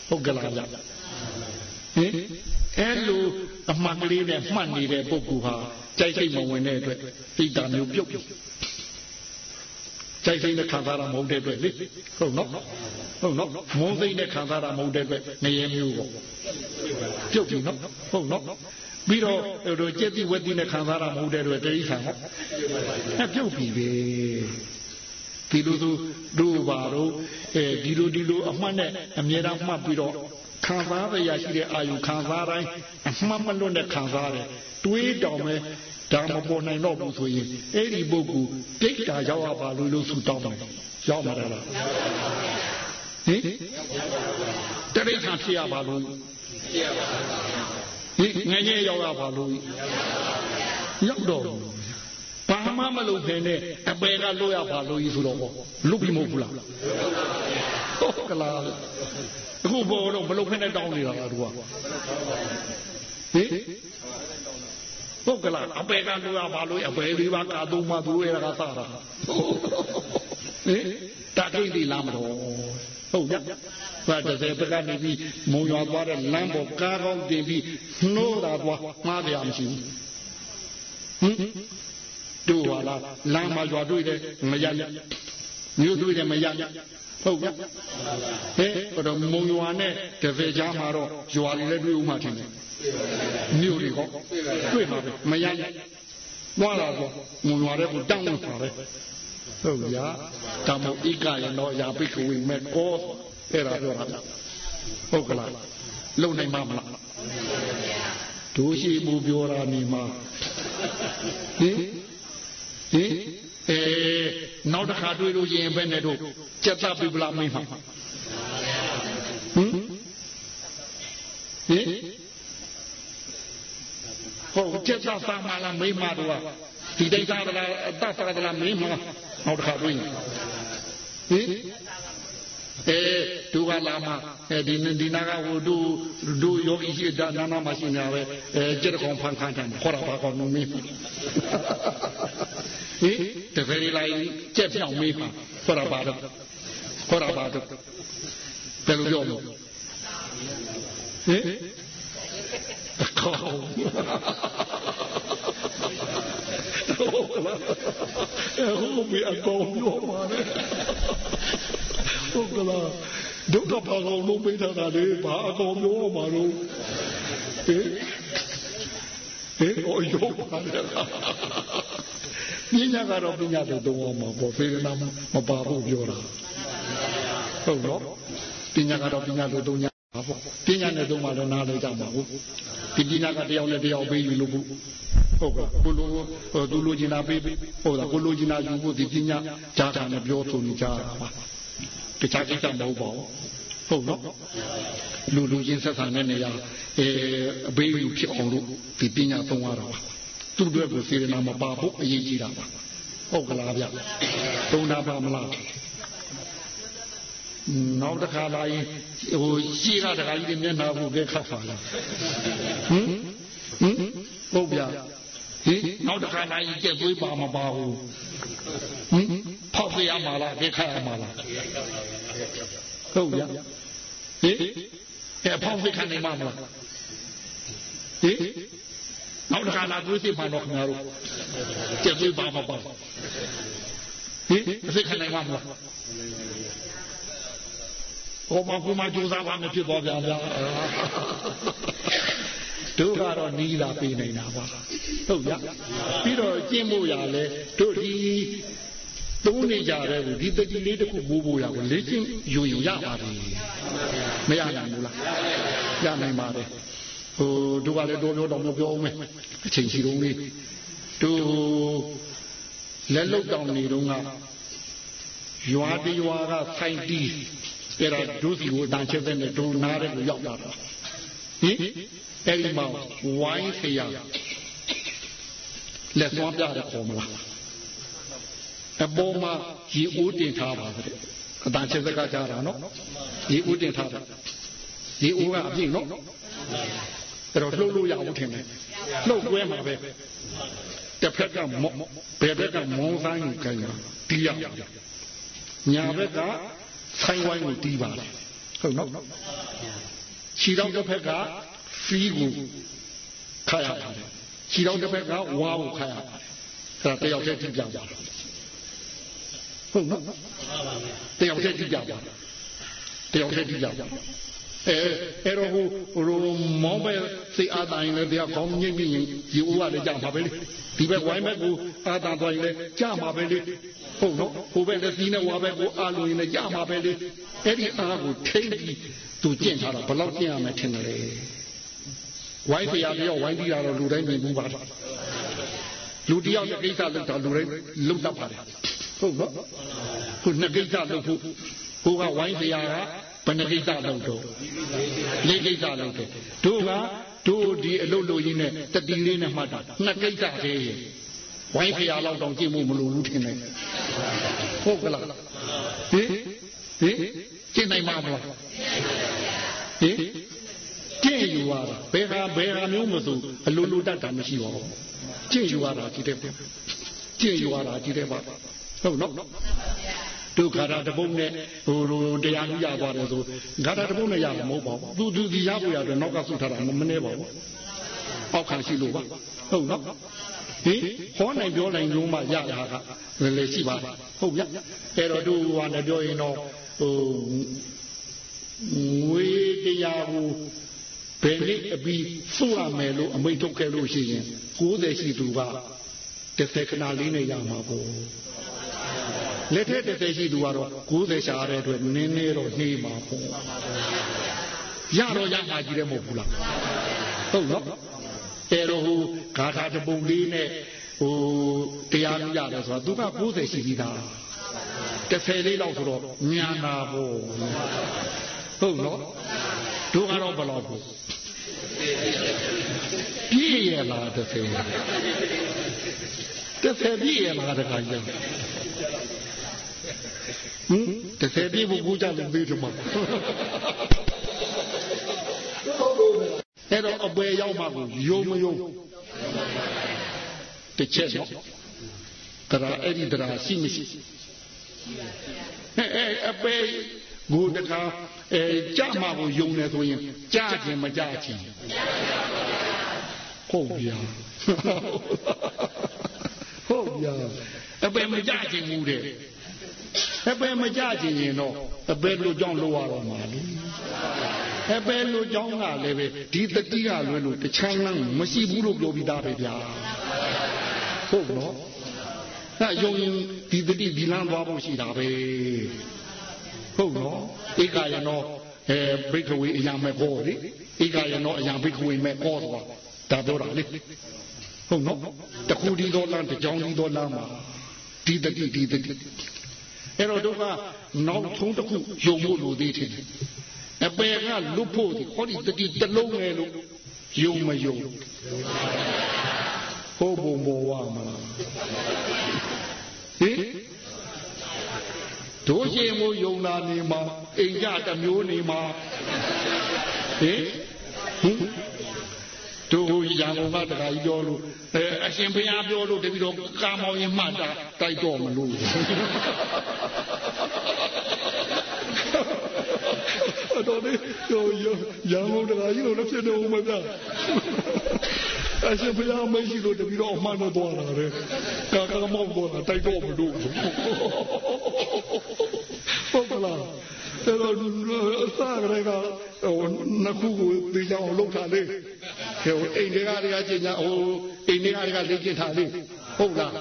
ဟုတ်ကလားဗျဟင်အဲ့လိုအမှန်ကလေးနဲ့မှတ်နေတဲ့ပုဂ္ဂိုလ်ဟာကြိုက်စိတ်မဝင်တဲ့အတွက်ဣဒ္ဓမျိုးပြုတ်ပြုတ် ကြိုက်စိတ်နဲ့ခံစားတာမဟုတ်တဲ့အတွက်လေဟုတ်နော်ဟုတ်နော်မုန်းစိတ်နဲ့ခံစားတာမဟုတ်တဲ့အတွက်ငရဲမျိုးပေါ့ပြုတ်ပြီနော်ဟုတ်နော်ပြီးတော့တို့ကြက်တိဝက်တိနဲ့ခံစားတာမဟုတ်တဲ့အတွက်တိရိစ္ဆာန်ဟောအဲပြုတ်ပြီပဲဒီလိုဆိုတို့ပါတော့အဲဒီလိုဒီလိုအမှတ်နဲ့အမြဲတမ်းမှတ်ပြီးတော့ခံစားရရှိတဲ့အာယုခံစားတိုင်းအမှတ်မလွတ်တဲ့ခံစားတယ်တွေးတောင်ပဲ ဒါမပေါ်နိုင်တော့ဘူးဆိုရင်အဲ့ဒီပုဂ္ဂိုလ်ဒိဋ္ဌာရောက်ရပါလို့လို့ဆူတောင်းတယ်ရောက်မှာလားဟင်တရိစ္ဆာန်ဖြစ်ရပါလို့ဖြစ်ရပါဟင်ငငယ်ရောက်ရပါလို့ရောက်တော့ဘာမှမလုပ်ခင်နဲ့အပေကလွတ်ရပါလို့ဆိုတော့လွတ်ပြီမဟုတ်ဘူးလားဟုတ်ကလားအခုဘောတော့မလုပ်ခနဲ့တောင်းနေတာကသူကဟင် ဟုတ်ကလားအပေကလူရပါလို့အပေလေးပါကာသုံးမှသူရဲ့ကစားတာဟင်တာကိတိလားမတော်ဟုတ်ညဘာတစေပကနေပြီးမုံရွာသွားတဲ့လမ်းပေါ်ကားကောင်းတင်ပြီးနှိုးတာသွားမှားတယ်မရှိဘူးဟင်တို့ဟာလားလမ်းမှာရွာတွေ့တယ်မရရမြို့တွေ့တယ်မရရ ဟုတ်ကဲ့ဟဲ့တော့မုံရွာနဲ့တပည့်ကြားမှာတော့ရွာတွေလည်းတွေ့ဦးမှထင်တယ်မြို့တွေဟောတွေ့မှာပဲမရရသွားလာတော့မုံရွာတဲ့ကိုတောင်းဝင်ပါပဲဟုတ်ရတမောဣကရနောယာပိကဝိမဲ့ကောအဲ့ဒါပြောတာဟုတ်ကလားလုံနိုင်မှာမလားဒုရှိမှုပြောတာနေမှာဟင်ဟင်အဲနောက် တစ်ခါတွေ့လို့ရင်ပဲနဲ့တို့ကြက်သပိပလာမင်းမှာဟင်ဟင်ဟုတ်ကြက်သသာမလာမင်းမှာတို့ဒီတိတ်သားကလားအတ္တသာကလားမင်းမှာနောက်တစ်ခါတွေ့ရင်ဟင်အဲဒုကလာမအဲဒီဒီနာကဟိုဒုဒုယောဂီရှိတာနာနာမရှိနေပဲအဲကြက်ကောင်ဖန်ခန်းတယ်ခေါ်တာဘာကောင်နုံမင်း ဟင်တဖယ်လိုက်ကြက်ပြောင်းမေးပါခေါ်တာပါတော့ခေါ်တာပါတော့ဘယ်လိုပြောမလဲဟင်ခေါင်းဟုတ်ပြီအကောင်ပြောပါနဲ့ဟုတ်ကလားဒုက္ခပါကောင်လုံးပေးထားတာလေဘာအကောင်ပြောမှာလို့ဟင်ဟင်အော်ရောပါလေ ပညာကတော့ပညာတော့သုံးအောင်မှာပေါ့ဖေရနာမပါဘူးပြောတာဟုတ်နော်ပညာကတော့ပညာတော့သုံးညာပါပေါ့ပညာနဲ့သုံးမှလည်းနားလည်းကြမှာဘူးဒီပညာကတယောက်နဲ့တယောက်ပေးယူလို့ဘူးဟုတ်ကဲ့ကိုလိုသူလိုချင်တာပေးဟုတ်လားကိုလိုချင်တာယူဖို့ဒီပညာဓာတာနဲ့ပြောဆိုနေကြတာပါတခြားကိစ္စမဟုတ်ပါဘူးဟုတ်နော်လူလူချင်းဆက်ဆံတဲ့နေရာအဲအဘေးယူဖြစ်အောင်လို့ဒီပညာသုံးရတာပါ သူ့အတွက်ကိုစေရနာမပါဖို့အရေးကြီးတာပါဟုတ်ကလားဗျသုံးတာပါမလားနောက်တစ်ခါလာရင်ဟိုရှိကတခါကြီးမျက်နှာကိုကဲခတ်ပါလားဟင်ဟင်ဟုတ်ဗျဟင်နောက်တစ်ခါလာရင်ကြက်သွေးပါမပါဘူးဟင်ဖောက်ပြရမှာလားကဲခတ်ရမှာလားဟုတ်ဗျဟင်အဲဖောက်ပြခံနိုင်မှာမလားဟင် နောက်တစ်ခါလာသွေးစစ်မှတော့ခင်ဗျားတို့ကြက်သွေးပါမပါဟင်အစ်ခံနိုင်မှာမလားဟောမကူမကြိုးစားပါမဖြစ်သွားပြန်ဗျာတို့ကတော့နီးလာပေးနေတာပါဟုတ်ကြပြီးတော့ကျင့်ဖို့ရလဲတို့ဒီသုံးနေကြတဲ့ဒီတတိလေးတစ်ခုမိုးဖို့ရကိုလေ့ကျင့်ယူယူရပါတယ်မရနိုင်ဘူးလားရနိုင်ပါတယ် ဟိုတို့ကလည်းတော်ပြောတော်ပြောအောင်မယ်အချိန်ရှိတော့လေးတို့လက်လုတ်တောင်နေတော့ကရွာတရွာကဆိုင်တီးအဲ့ဒါဒုစီကိုတန်ချက်တဲ့နဲ့ဒုနာတဲ့ကိုရောက်လာတာဟင်အဲ့ဒီမှာဝိုင်းခရလက်သွားပြတဲ့ခေါ်မလားအပေါ်မှာရေဦးတင်ထားပါတဲ့အတန်ချက်စကားကြတာနော်ရေဦးတင်ထားတာရေဦးကအပြည့်နော် အဲ့တော့လှုပ်လို့ရအောင်ထင်တယ်လှုပ်ကွဲမှာပဲတစ်ဖက်ကမောဘယ်ဘက်ကမောင်းဆိုင်ကိုကြိုင်တာတီးရညာဘက်ကဆိုင်ဝိုင်းကိုတီးပါလားဟုတ်နော်ခြေတော်တစ်ဖက်ကဖီးကိုခါရပါတယ်ခြေတော်တစ်ဖက်ကဝါကိုခါရပါတယ်အဲ့ဒါတယောက်တည်းကြည့်ကြပါဟုတ်နော်တယောက်တည်းကြည့်ကြပါတယောက်တည်းကြည့်ကြပါ အဲအဲ့တော့ဟိုဟိုမောင်းပဲစိတ်အားတိုင်းလည်းတရားကောင်းငိမ့်ပြီးရင်ဒီဦးကလည်းကြာမှာပဲလေဒီဘက်ဝိုင်းဘက်ကိုအားတန်သွားရင်လည်းကြာမှာပဲလေဟုတ်နော်ဟိုဘက်လည်းစီးနေဝါဘက်ကိုအားလို့ရင်လည်းကြာမှာပဲလေအဲ့ဒီအားကိုထိမ့်ပြီးသူကျင့်ထားတာဘယ်လောက်ကျင့်ရမယ်ထင်တယ်လေဝိုင်းဖရာတယောက်ဝိုင်းပြီးတာတော့လူတိုင်းမြင်ဘူးပါလူတယောက်ရဲ့ကိစ္စလုပ်တာလူတိုင်းလုပ်တတ်ပါတယ်ဟုတ်နော်ခုနှစ်ကိစ္စလုပ်ဖို့ဟိုကဝိုင်းဖရာကဘ ယ်နှကိစ္စလုပ်တော့လေးကိစ္စလုပ်တယ်တို့ကတို့ဒီအလုပ်လုပ်ရင်းနဲ့တတိလေးနဲ့မှတ်တာနှစ်ကိစ္စတည်းရဲ့ဝိုင်းဖရာလောက်တောင်ကြည့်မှုမလိုဘူးထင်တယ်ဟုတ်ကလားဟင်ဟင်ကြည့်နိုင်မှာမလားဟင်ကြည့်ယူရတာဘယ်ဟာဘယ်ဟာမျိုးမဆိုအလိုလိုတတ်တာမရှိပါဘူးကြည့်ယူရတာကြည့်တယ်ကြည့်ယူရတာကြည့်တယ်ပါဟုတ်နော် ဒုက္ခရာတပုံနဲ့ဟိုတရားကြီးရသွားတယ်ဆိုဂါထာတပုံနဲ့ရမှာမဟုတ်ပါဘူးသူသူဒီရဖို့ရတယ်နောက်ကဆုထားတာမနေပါဘူးအောက်ခံရှိလို့ပါဟုတ်နော်ဟင်ဟောနိုင်ပြောနိုင်လုံးမှရတာကလည်းလည်းရှိပါဟုတ်ဗျအဲ့တော့တို့ဟိုကလည်းပြောရင်တော့ဟိုငွေတရားကိုဘယ်နည်းအပြီးစိုးရမယ်လို့အမိန့်ထုတ်ခဲ့လို့ရှိရင်90ရှိသူကတစ်သက်ခဏလေးနဲ့ရမှာပေါ့ လက်ထက်တစ်သက်ရှိသူကတော့90ရှားတဲ့အတွက်နင်းနေတော့နှေးမှာပေါ့ရတော့ရမှာကြီးတယ်မဟုတ်ဘူးလားဟုတ်နော်အဲတော့ဟိုဂါထာတပုံလေးနဲ့ဟိုတရားလို့ရတယ်ဆိုတော့သူက90ရှိပြီးသား30လေးလောက်ဆိုတော့ညာနာပေါ့ဟုတ်နော်တို့ကတော့ဘယ်လောက်ပေါ့ပြည့်ရလား30 30ပြည့်ရလားတခါကျ ဟင်30ပြည့်ဖို့ကိုကြလို့ပြီးတယ်မှာအဲ့တော့အပွဲရောက်မှကိုယုံမယုံတစ်ချက်နော်တရားအဲ့ဒီတရားရှိမရှိအဲအဲအပေကိုတခါအဲကြမှာကိုယုံနေဆိုရင်ကြခြင်းမကြခြင်းဟုတ်ဗျာဟုတ်ဗျာအပေမကြခြင်းမူတဲ့ အပေမကြခြင်းရင်တော့အပေလိုကြောင့်လိုရတော့မှာလေအပေလိုကြောင့်ကလည်းပဲဒီတတိကလွယ်လို့တချမ်းလန်းမရှိဘူးလို့ပြောပြီးသားပဲဗျာဟုတ်နော်အဲယုံရင်ဒီတတိဒီလန်းသွားဖို့ရှိတာပဲဟုတ်နော်ဧကယနောအဲဘိက္ခဝေအရာမဲ့ဟောလေဧကယနောအရာဘိက္ခဝေမဲ့ဟောတော့ဒါပြောတာလေဟုတ်နော်တခုဒီတော့လမ်းတကြောင်ဒီတော့လမ်းမှာဒီတတိဒီတတိ အဲ့တော့တို့ကနောက်ဆုံးတစ်ခုယုံဖို့လိုသေးတယ်အပေကလွတ်ဖို့ဒီဟောဒီတတိတလုံးငယ်လို့ယုံမယုံဟောဘုံဘောဝမလားဟင်တို့ရှင်မို့ယုံနာနေမှာအိမ်ကြတစ်မျိုးနေမှာဟင်ဟင် တို့ရံကုန်ကတခါကြီးပြောလို့အဲအရှင်ဘုရားပြောလို့တပည့်တော်ကာမောင်ရင်မှတ်တာတိုက်တော့မလို့တော်လေရောရံကုန်တခါကြီးလို့လည်းဖြစ်နေဦးမပြအရှင်ဘုရားမရှိလို့တပည့်တော်အမှန်တော့သွားတာလေကာကာမောင်တော့တိုက်တော့မလို့ဟုတ်ကလား အဲ့တော့အစကတည်းကဟိုနှစ်ခုကိုသိကြအောင်လုပ်တာလေဟိုအိမ်တွေကတွေကကျင်ညာဟိုအိမ်တွေကတွေကလေ့ကျင့်ထားလေဟုတ်လား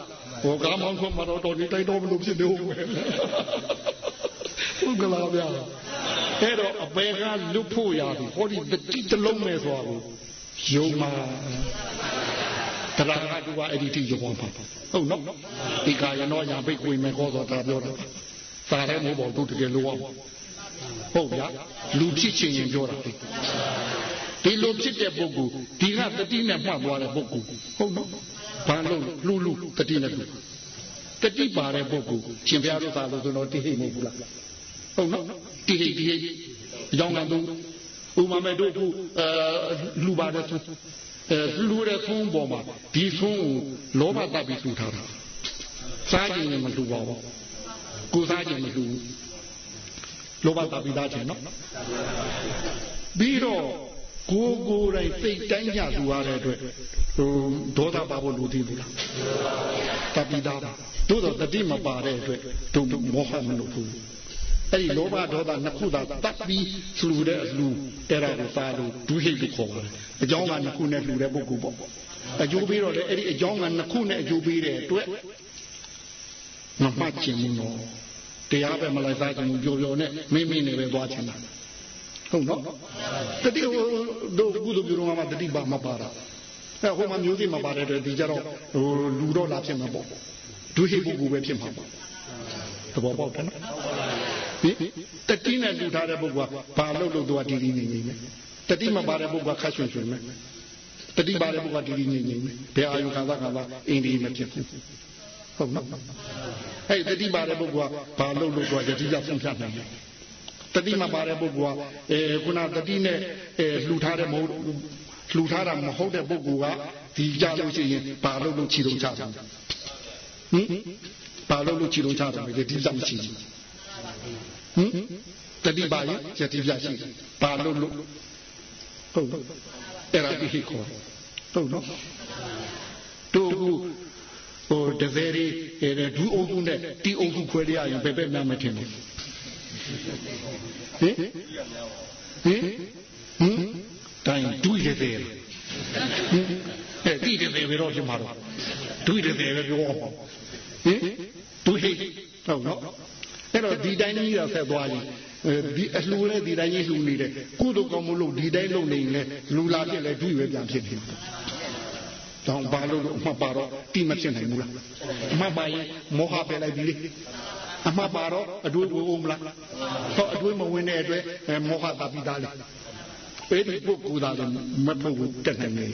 ဟိုကားမောင်းဆုံးမတော့တော်ဒီတိုက်တော့မလို့ဖြစ်နေဦးမယ်ဟုတ်ကလားဗျာအဲ့တော့အပေကလွတ်ဖို့ရပြီဟောဒီတတိတလုံးမဲ့ဆိုတာကိုယုံမှာတရားကတူပါအဲ့ဒီတိယုံမှာဟုတ်နော်ဒီကာယနောညာဘိတ်ကိုမယ်ခေါ်တော့ဒါပြောတာစာရဲမိုးပေါ်တို့တကယ်လို့အောင် ဟုတ်ဗျာလူဖြစ်ချင်းရင်ပြောတာလေဒီလိုဖြစ်တဲ့ပုဂ္ဂိုလ်ဒီကတတိနဲ့မှတ်သွားတဲ့ပုဂ္ဂိုလ်ဟုတ်နော်ဘာလို့လူလူတတိနဲ့လူတတိပါတဲ့ပုဂ္ဂိုလ်ရှင်ဘုရားတို့သာလို့ဆိုတော့တိဟိမဟုတ်ဘူးလားဟုတ်နော်တိဟိတိဟိအကြောင်းကသူဥမာမဲ့တို့အဲလူပါတဲ့သူအဲလူတဲ့ဖုံးပေါ်မှာဒီဖုံးကိုလောဘတပ်ပြီးထူထားတာစားကြည့်ရင်မလူပါဘူးကိုစားကြည့်မလူဘူး လောဘတပ်ပြီးသားချင်နော်ပြီးတော့ကိုကိုယ်တိုင်စိတ်တိုင်းကြသူရတဲ့အတွက်ဟိုဒေါသပါဖို့လူသေးဘူးလားတပ်ပြီးသားပါတို့တော့တတိမပါတဲ့အတွက်တို့မောဟမလို့ဘူးအဲ့ဒီလောဘဒေါသနှစ်ခုသာတတ်ပြီးလှူတဲ့အလှူအဲ့ဒါကိုစားလို့ဒုဟိတ်လို့ခေါ်ပါတယ်အကြောင်းကနှစ်ခုနဲ့လှူတဲ့ပုဂ္ဂိုလ်ပေါ့အကျိုးပေးတော့လေအဲ့ဒီအကြောင်းကနှစ်ခုနဲ့အကျိုးပေးတဲ့အတွက်မမှတ်ချင်ဘူးနော် တရားပဲမလိုက်စားချင်ဘူးပြောပြောနဲ့မိမိနဲ့ပဲသွားချင်တာဟုတ်နော်တတိတို့ကုသိုလ်ပြုတော့မှတတိပါမပါတာအဲဟိုမှာမျိုးစိမပါတဲ့အတွက်ဒီကြတော့ဟိုလူတော့လာဖြစ်မှာပေါ့ဒုဟိပုဂ္ဂိုလ်ပဲဖြစ်မှာပေါ့သဘောပေါက်တယ်နော်ဟင်တတိနဲ့လူထားတဲ့ပုဂ္ဂိုလ်ကဘာလို့လို့သူကတီတီနေနေလဲတတိမပါတဲ့ပုဂ္ဂိုလ်ကခတ်ရွှင်ရွှင်ပဲတတိပါတဲ့ပုဂ္ဂိုလ်ကတီတီနေနေဘယ်အာယုခံစားခံစားအင်းဒီမဖြစ်ဘူး ဟုတ်နော်အဲ့တတိပါတဲ့ပုဂ္ဂိုလ်ကဘာလို့လို့သူကယတိကြဆုံးဖြတ်နိုင်တယ်တတိမပါတဲ့ပုဂ္ဂိုလ်ကအဲခုနတတိနဲ့အဲလှူထားတဲ့မဟုတ်လှူထားတာမဟုတ်တဲ့ပုဂ္ဂိုလ်ကဒီကြလို့ရှိရင်ဘာလို့လို့ခြေလုံးချတယ်ဟင်ဘာလို့လို့ခြေလုံးချတယ်လေဒီကြမရှိဘူးဟင်တတိပါရင်ယတိပြရှိဘာလို့လို့ဟုတ်အဲ့ဒါဒီခေါ်ဟုတ်နော်တို့ခု ဟိုတကယ်ရီအဲဒူးအုပ်စုနဲ့တီအုပ်စုခွဲရရင်ဘယ်ဘက်မှမထင်ဘူးဟင်ဟင်ဟင်တိုင်းဒူးရတဲ့အဲတီတဲ့ပဲတော့ဖြစ်မှာတော့ဒူးရတဲ့ပဲပြောဟင်ဒူးဟိဟုတ်နော်အဲ့တော့ဒီတိုင်းကြီးတော့ဆက်သွားရင်ဒီအလှူနဲ့ဒီတိုင်းကြီးလှူနေတယ်ကုသိုလ်ကောင်းမလို့ဒီတိုင်းလုပ်နေရင်လည်းလူလာဖြစ်လဲဒုရွယ်ပြန်ဖြစ်နေတယ် တောင်ဘာလို့အမှတ်ပါတော့တိမဖြစ်နိုင်ဘူးလားအမှတ်ပါရင်မောဟပယ်လိုက်ပြီလေအမှတ်ပါတော့အတွေးဝင်ဦးမလားဟောအတွေးမဝင်တဲ့အတွက်မောဟတာပြီးသားလေအဲ့ဒီပုဂ္ဂိုလ်သားလည်းမဖို့တက်နိုင်နေ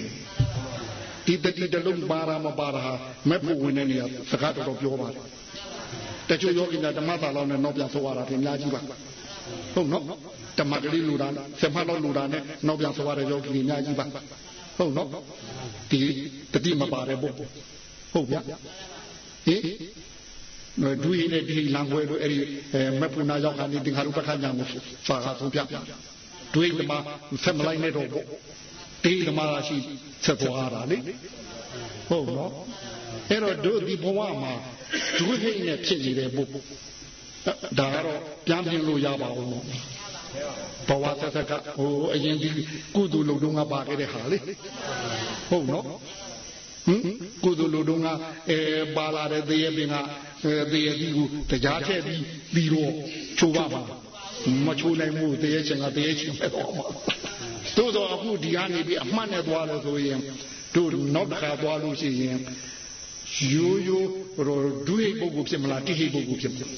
ဒီတတိတလုံးပါရာမပါရာမဖို့ဝင်တဲ့နေရာစကားတော်တော်ပြောပါတယ်တချို့ယောဂီများဓမ္မသာလောက်နဲ့နောက်ပြန်ဆိုရတာပြင်များကြီးပါဟုတ်နော်ဓမ္မကလေးလူတာဆက်မှတ်တော့လူတာနဲ့နောက်ပြန်ဆိုရတဲ့ယောဂီတွေများကြီးပါဟုတ်နော် ဒီတတိမပါတဲ့ပုဂ္ဂိုလ်ဟုတ်ဗျာဟဟင်ဒူရင်နဲ့ဒီလံခွဲလို့အဲ့ဒီမပူနာရောက်ကနေတင်္ခါရုပ္ပခညာကိုစာကဆုံးပြဒွေးကမှဆက်မလိုက်နဲ့တော့ပေါ့တေးဓမ္မရာရှိဆက်သွားတာလေဟုတ်နော်အဲ့တော့တို့ဒီဘဝမှာဒုဟိတ်နဲ့ဖြစ်နေတဲ့ပုဂ္ဂိုလ်ဒါကတော့ပြန်ပြင်လို့ရပါဦး ဘဝသက်သက်ကဟိုအရင်ဒီကုသိုလ်လုံတုံးကပါခဲ့တဲ့ဟာလေဟုတ်နော်ဟင်ကုသိုလ်လူတုံးကအဲပါလာတဲ့သေရပင်ကသေရပြီးကိုတရားထည့်ပြီးပြီးတော့ချိုးပါပါမချိုးနိုင်ဘူးသေရချင်းကသေရချင်းပဲတော့မှာသို့တော့အခုဒီကနေပြီးအမှတ်နဲ့သွားလို့ဆိုရင်တို့နောက်တစ်ခါသွားလို့ရှိရင်ရိုးရိုးဒုဟိပုဂ္ဂိုလ်ဖြစ်မလားတိဟိပုဂ္ဂိုလ်ဖြစ်မလား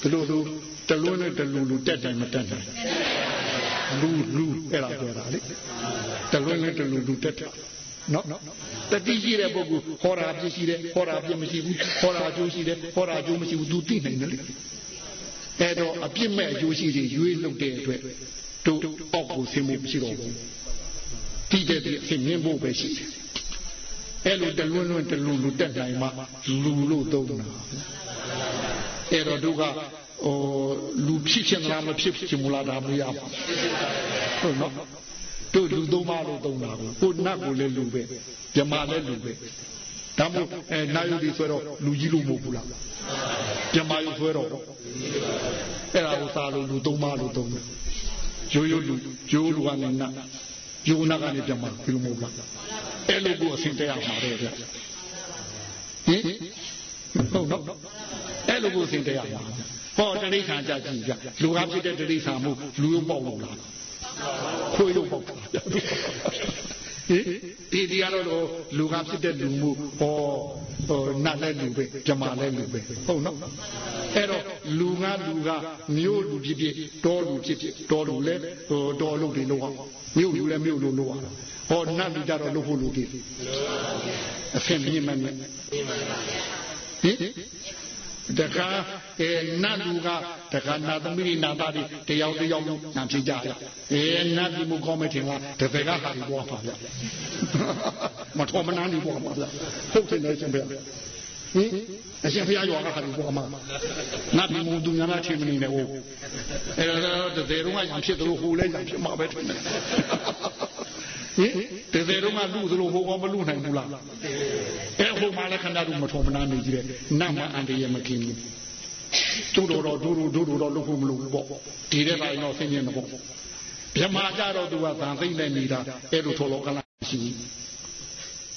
ဒီလိုဆို တလွန်းနဲ့တလူလူတက်တယ်မတက်တယ်လူလူအဲ့ဒါပြောတာလေတလွန်းနဲ့တလူလူတက်တယ်နော်တတိရှိတဲ့ပုဂ္ဂိုလ်ဟောတာပြရှိတယ်ဟောတာပြမရှိဘူးဟောတာအကျိုးရှိတယ်ဟောတာအကျိုးမရှိဘူး तू သိနိုင်တယ်လေအဲ့တော့အပြစ်မဲ့အကျိုးရှိတွေရွေးလုပ်တဲ့အတွက်တို့အောက်ကိုဆင်းမှုမရှိတော့ဘူးတိတဲ့ဒီအမြင်ဖို့ပဲရှိတယ်အဲ့လိုတလွန်းလွန်းတလူလူတက်နိုင်မှလူလို့သုံးတာအဲ့တော့တို့က ဟိုလူဖြစ်ချင်လားမဖြစ်ချင်ဘူးလားဒါမရပါဘူးဟုတ်နော်တို့လူသုံးပါလို့သုံးတာကိုကိုနတ်ကိုလည်းလူပဲမြမလည်းလူပဲဒါမို့အဲနာယုဒီဆိုတော့လူကြီးလို့မဟုတ်ဘူးလားမြမယုဆိုတော့အဲ့ဒါကိုစားလို့လူသုံးပါလို့သုံးတယ်ရိုးရိုးလူရိုးလူကနေနတ်ယုံနာကနေမြမဘယ်လိုမဟုတ်လားအဲ့လိုကိုအဆင်တရားမှာတဲ့ဗျဟင်ဟုတ်နော်အဲ့လိုကိုအဆင်တရားမှာ ဟောတရိษံကြကြည့်ကြလူကဖြစ်တဲ့တရိษံမှုလူရုပ်ပေါက်လို့လားခွေးရုပ်ပေါက်တာဟင်ဒီဒီကတော့လူကဖြစ်တဲ့လူမှုဟောဟိုနတ်လည်းလူပဲဂျမာလည်းလူပဲဟုတ်နော်အဲ့တော့လူကလူကမြို့လူဖြစ်ဖြစ်တောလူဖြစ်ဖြစ်တောလူလည်းဟိုတောလူတွေလို့မြို့လူလည်းမြို့လူလို့ရဟောနတ်လူကြတော့လို့ဖို့လူတွေအဖင်မြင်မှန်းဟင် တခါအဲနတ်လူကတခါနာသမီးနာသားတွေတယောက်တယောက်နာဖြစ်ကြတယ်အဲနတ်ဒီမကောင်းမထင်လားတပည့်ကဟာဒီဘောပါဗျမထောမနာနေဘောပါဗျဟုတ်တယ်လေရှင်ဗျဟင်အရှင်ဘုရားရွာကဟာဒီဘောမှာနတ်ဒီမသူညာနာချင်းမနေနဲ့ဟုတ်အဲတော့တပည့်တော့ရံဖြစ်တယ်လို့ဟိုလဲရံဖြစ်မှာပဲထင်တယ် ဟင်တကယ်တော့မှလူသလိုဟိုကောမလူနိုင်ဘူးလားအဲဟိုမှလည်းခန္ဓာတို့မထုံမနာနေကြည့်တယ်နတ်မအန္တရာယ်မကင်းဘူးတို့တော်တော်တို့တို့တို့တော်လုပ်ဖို့မလုပ်ဘူးပေါ့ဒီတဲ့တိုင်းတော့ဆင်းရဲနေပေါ့မြမကြတော့သူကဗန်သိမ့်နေနေတာအဲ့လိုထော်လောကလာရှိဘူး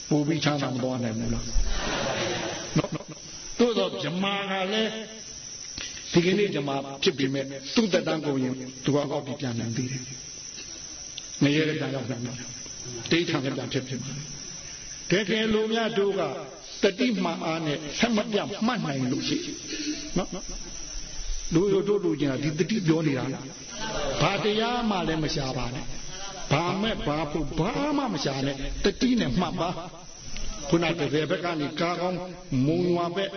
ပူပြီးချမ်းသာမသွားနိုင်ဘူးလားနော်တို့တော့မြမကလည်းဒီကနေ့မြမဖြစ်ပြီးမဲ့သူ့တက်တန်းကိုရင်သူကအောက်ပြီးပြန်နိုင်သေးတယ်ငရဲပြန်ရောက်နိုင်တယ် တိဋ္ဌာန်ကပြန်ဖြစ်ဖြစ်မှာတကယ်လို့များတို့ကတတိမှန်အားနဲ့ဆက်မပြတ်မှတ်နိုင်လို့ရှိနော်လူရတို့လူချင်းကဒီတတိပြောနေတာလားဘာတရားမှလည်းမရှာပါနဲ့ဘာမဲ့ဘာဖို့ဘာမှမရှာနဲ့တတိနဲ့မှတ်ပါခုနကတည်းဘက်ကနေကားကောင်းမုံရွာဘက်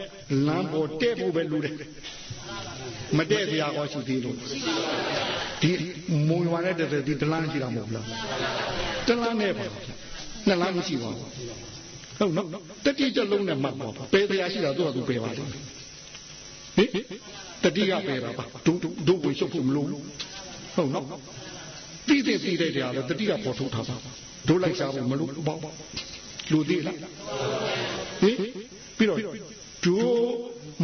လမ်းပေါ်တဲ့ဖို့ပဲလူတယ်မတဲ့စရာကောရှိသေးလို့ ဒီမုံရွာနဲ့တည်းဒီတလန်းရှိတာမဟုတ်လားတလန်းနဲ့ပါနှစ်လန်းမရှိပါဘူးဟုတ်နော်တတိတလုံးနဲ့မှတ်ပါပယ်တရားရှိတာသူ့ဟာသူပယ်ပါလိမ့်ဟင်တတိကပယ်တာပါဒုဒုကိုရှုပ်ဖို့မလို့ဟုတ်နော်တိတဲ့တိတဲ့တရားလဲတတိကပေါ်ထုတ်ထားပါဒုလိုက်စားဖို့မလို့ပေါ့လူသေးလားဟင်ပြီးတော့ဒု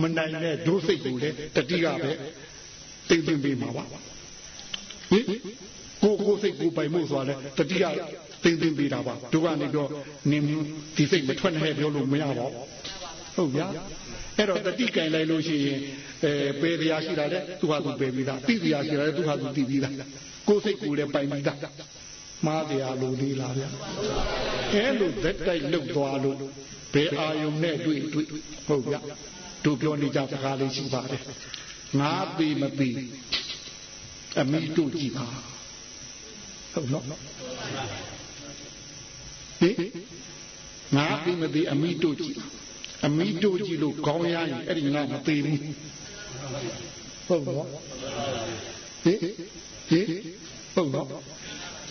မနိုင်တဲ့ဒုစိတ်ကိုလေတတိကပဲသိသိပေးမှာပါဟ င်ကိုကိုစိတ်ကိုပိုင်မှုဆိုတာလဲတတိယသိသိပေးတာပါတို့ကနေတော့နင်ဒီစိတ်မထွက်နဲ့ပြောလို့မရပါဘူးဟုတ်ဗျာအဲ့တော့တတိကင်လိုက်လို့ရှိရင်အဲပေတရားရှိတာလေသူဟာသူပေပြီးသားသိတရားရှိတာလေသူဟာသူသိပြီးသားကိုစိတ်ကိုလည်းပိုင်ပြီးသားမှားတရားလိုသေးလားဗျာအဲလိုသက်တိုက်လုတ်သွားလို့ဘယ်အာယုံနဲ့တွေ့တွေ့ဟုတ်ဗျာတို့ပြောနေကြစကားလေးရှိပါတယ်ငါသိမသိ အမိတို့ကြည့်ပါဟုတ်နော်ဟင်ငါသိမသိအမိတို့ကြည့်အမိတို့ကြည့်လို့ခေါင်းရရင်အဲ့ဒီငါမသိဘူးဟုတ်နော်ဟင်ဟင်ဟုတ်နော်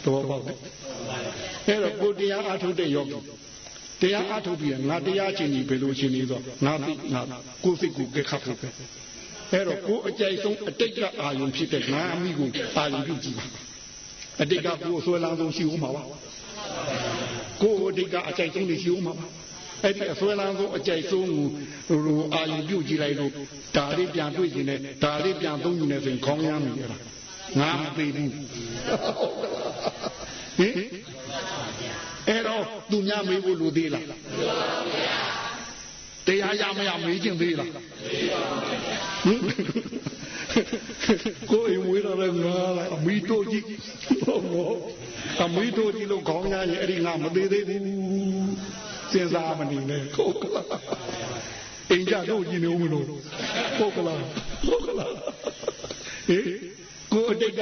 တော်ပေါ့အဲ့တော့ကိုတရားအထုတ်တဲ့ယောဂီတတရားအထုတ်ပြီးငါတရားချင်းကြီးဘယ်လိုချင်းကြီးဆိုငါသိငါကိုယ်စိတ်ကိုကဲခတ်ဖို့ပဲ အဲ့တော့ကိုယ်အကြိုက်ဆုံးအတိတ်ကအာယုံဖြစ်တဲ့ငါအမိကိုအာယုံပြုကြည့်ပါအတိတ်ကကိုယ်ဆွဲလန်းဆုံးရှိဦးမှာပါကိုယ်အတိတ်ကအကြိုက်ဆုံးနေရှိဦးမှာပါအဲ့ဒီအဆွဲလန်းဆုံးအကြိုက်ဆုံးကိုဟိုအာယုပြုတ်ကြည့်လိုက်လို့ဒါလေးပြန်တွေ့ရင်လည်းဒါလေးပြန်သုံးယူနေဆိုရင်ခေါင်းရမ်းမိရတာငါမသိဘူးဟင်အဲ့တော့သူများမေးဖို့လိုသေးလား တရားရမရမေးခြင်းသေးလားကိုယ်အိမ်ဝေးတော့လည်းငါလာအမီတို့ကြီးဟုတ်မောအမီတို့ကြီးလို့ခေါင်းရရင်အဲ့ဒီငါမသေးသေးဘူးစဉ်းစားမနေနဲ့ဟုတ်ကလားအိမ်ကြတို့ကြီးနေဦးမလို့ဟုတ်ကလားဟုတ်ကလားဟေးကိုအတိတ်က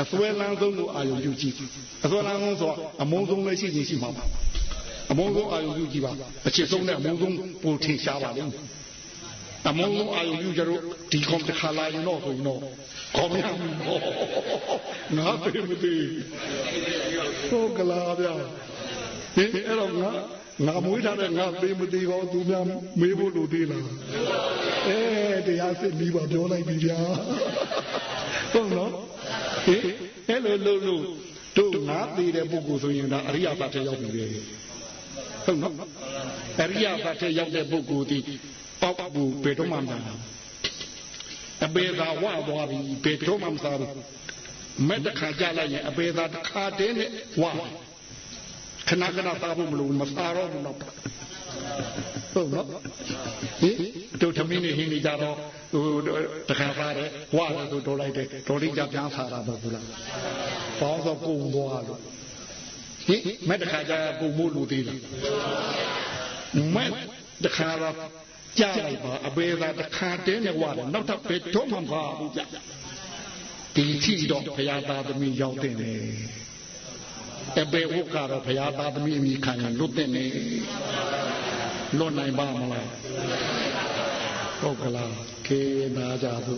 အစွဲလန်းဆုံးကိုအာရုံပြုကြည့်အစွဲလန်းဆုံးဆိုအမုန်းဆုံးလည်းရှိနေရှိမှာပါ အမုန်းဆုံးအာရုံပြုကြည့်ပါအချစ်ဆုံးနဲ့အမုန်းဆုံးပိုထင်ရှားပါလိမ့်မယ်အမုန်းဆုံးအာရုံပြုကြတော့ဒီကောင်တစ်ခါလာရင်တော့ဆိုရင်တော့ကောင်းရမှာငါပြေမသေးဟုတ်ကလားဗျာဟင်အဲ့တော့ငါငါမွေးထားတဲ့ငါသေးမသေးတော့သူများမေးဖို့လိုသေးလားအဲတရားစစ်ပြီးပါပြောလိုက်ပြီဗျာဟုတ်နော်ဟင်အဲ့လိုလို့လို့တို့ငါသေးတဲ့ပုဂ္ဂိုလ်ဆိုရင်ဒါအရိယဘတ်ထဲရောက်ပြီလေ ဟုတ်နော်အရိယဘတ်ထဲရောက်တဲ့ပုဂ္ဂိုလ်ဒီပေါက်ဘူးဘယ်တော့မှမသာအပေသာဝါသွားပြီဘယ်တော့မှမသာဘူးမဲ့တခါကြလိုက်ရင်အပေသာတစ်ခါတည်းနဲ့ဝါခဏခဏသားဖို့မလို့မစားတော့ဘူးတော့ဟုတ်နော်ဟင်တို့သမီးနေဟင်းနေကြတော့ဟိုတခါသားတယ်ဝါတယ်ဆိုတော်လိုက်တယ်တော်လေးကြပြန်စားတာတော့ဘူးလားဘောင်းတော့ကုံသွားလို့ ဟင်မဲ့တခါကြပုံမို့လူသေးလားမဲ့တခါတော့ကြားလိုက်ပါအပေသာတခါတည်းနဲ့ဝါတယ်နောက်ထပ်ပဲတော့မှမပါဘူးကြဒီကြည့်တော့ဘုရားသားသမီးရောက်တဲ့နေအပေဝုကတော့ဘုရားသားသမီးအမိခံရင်လွတ်တဲ့နေလွတ်နိုင်ပါမလားဟုတ်ကလားခေနာကြသူ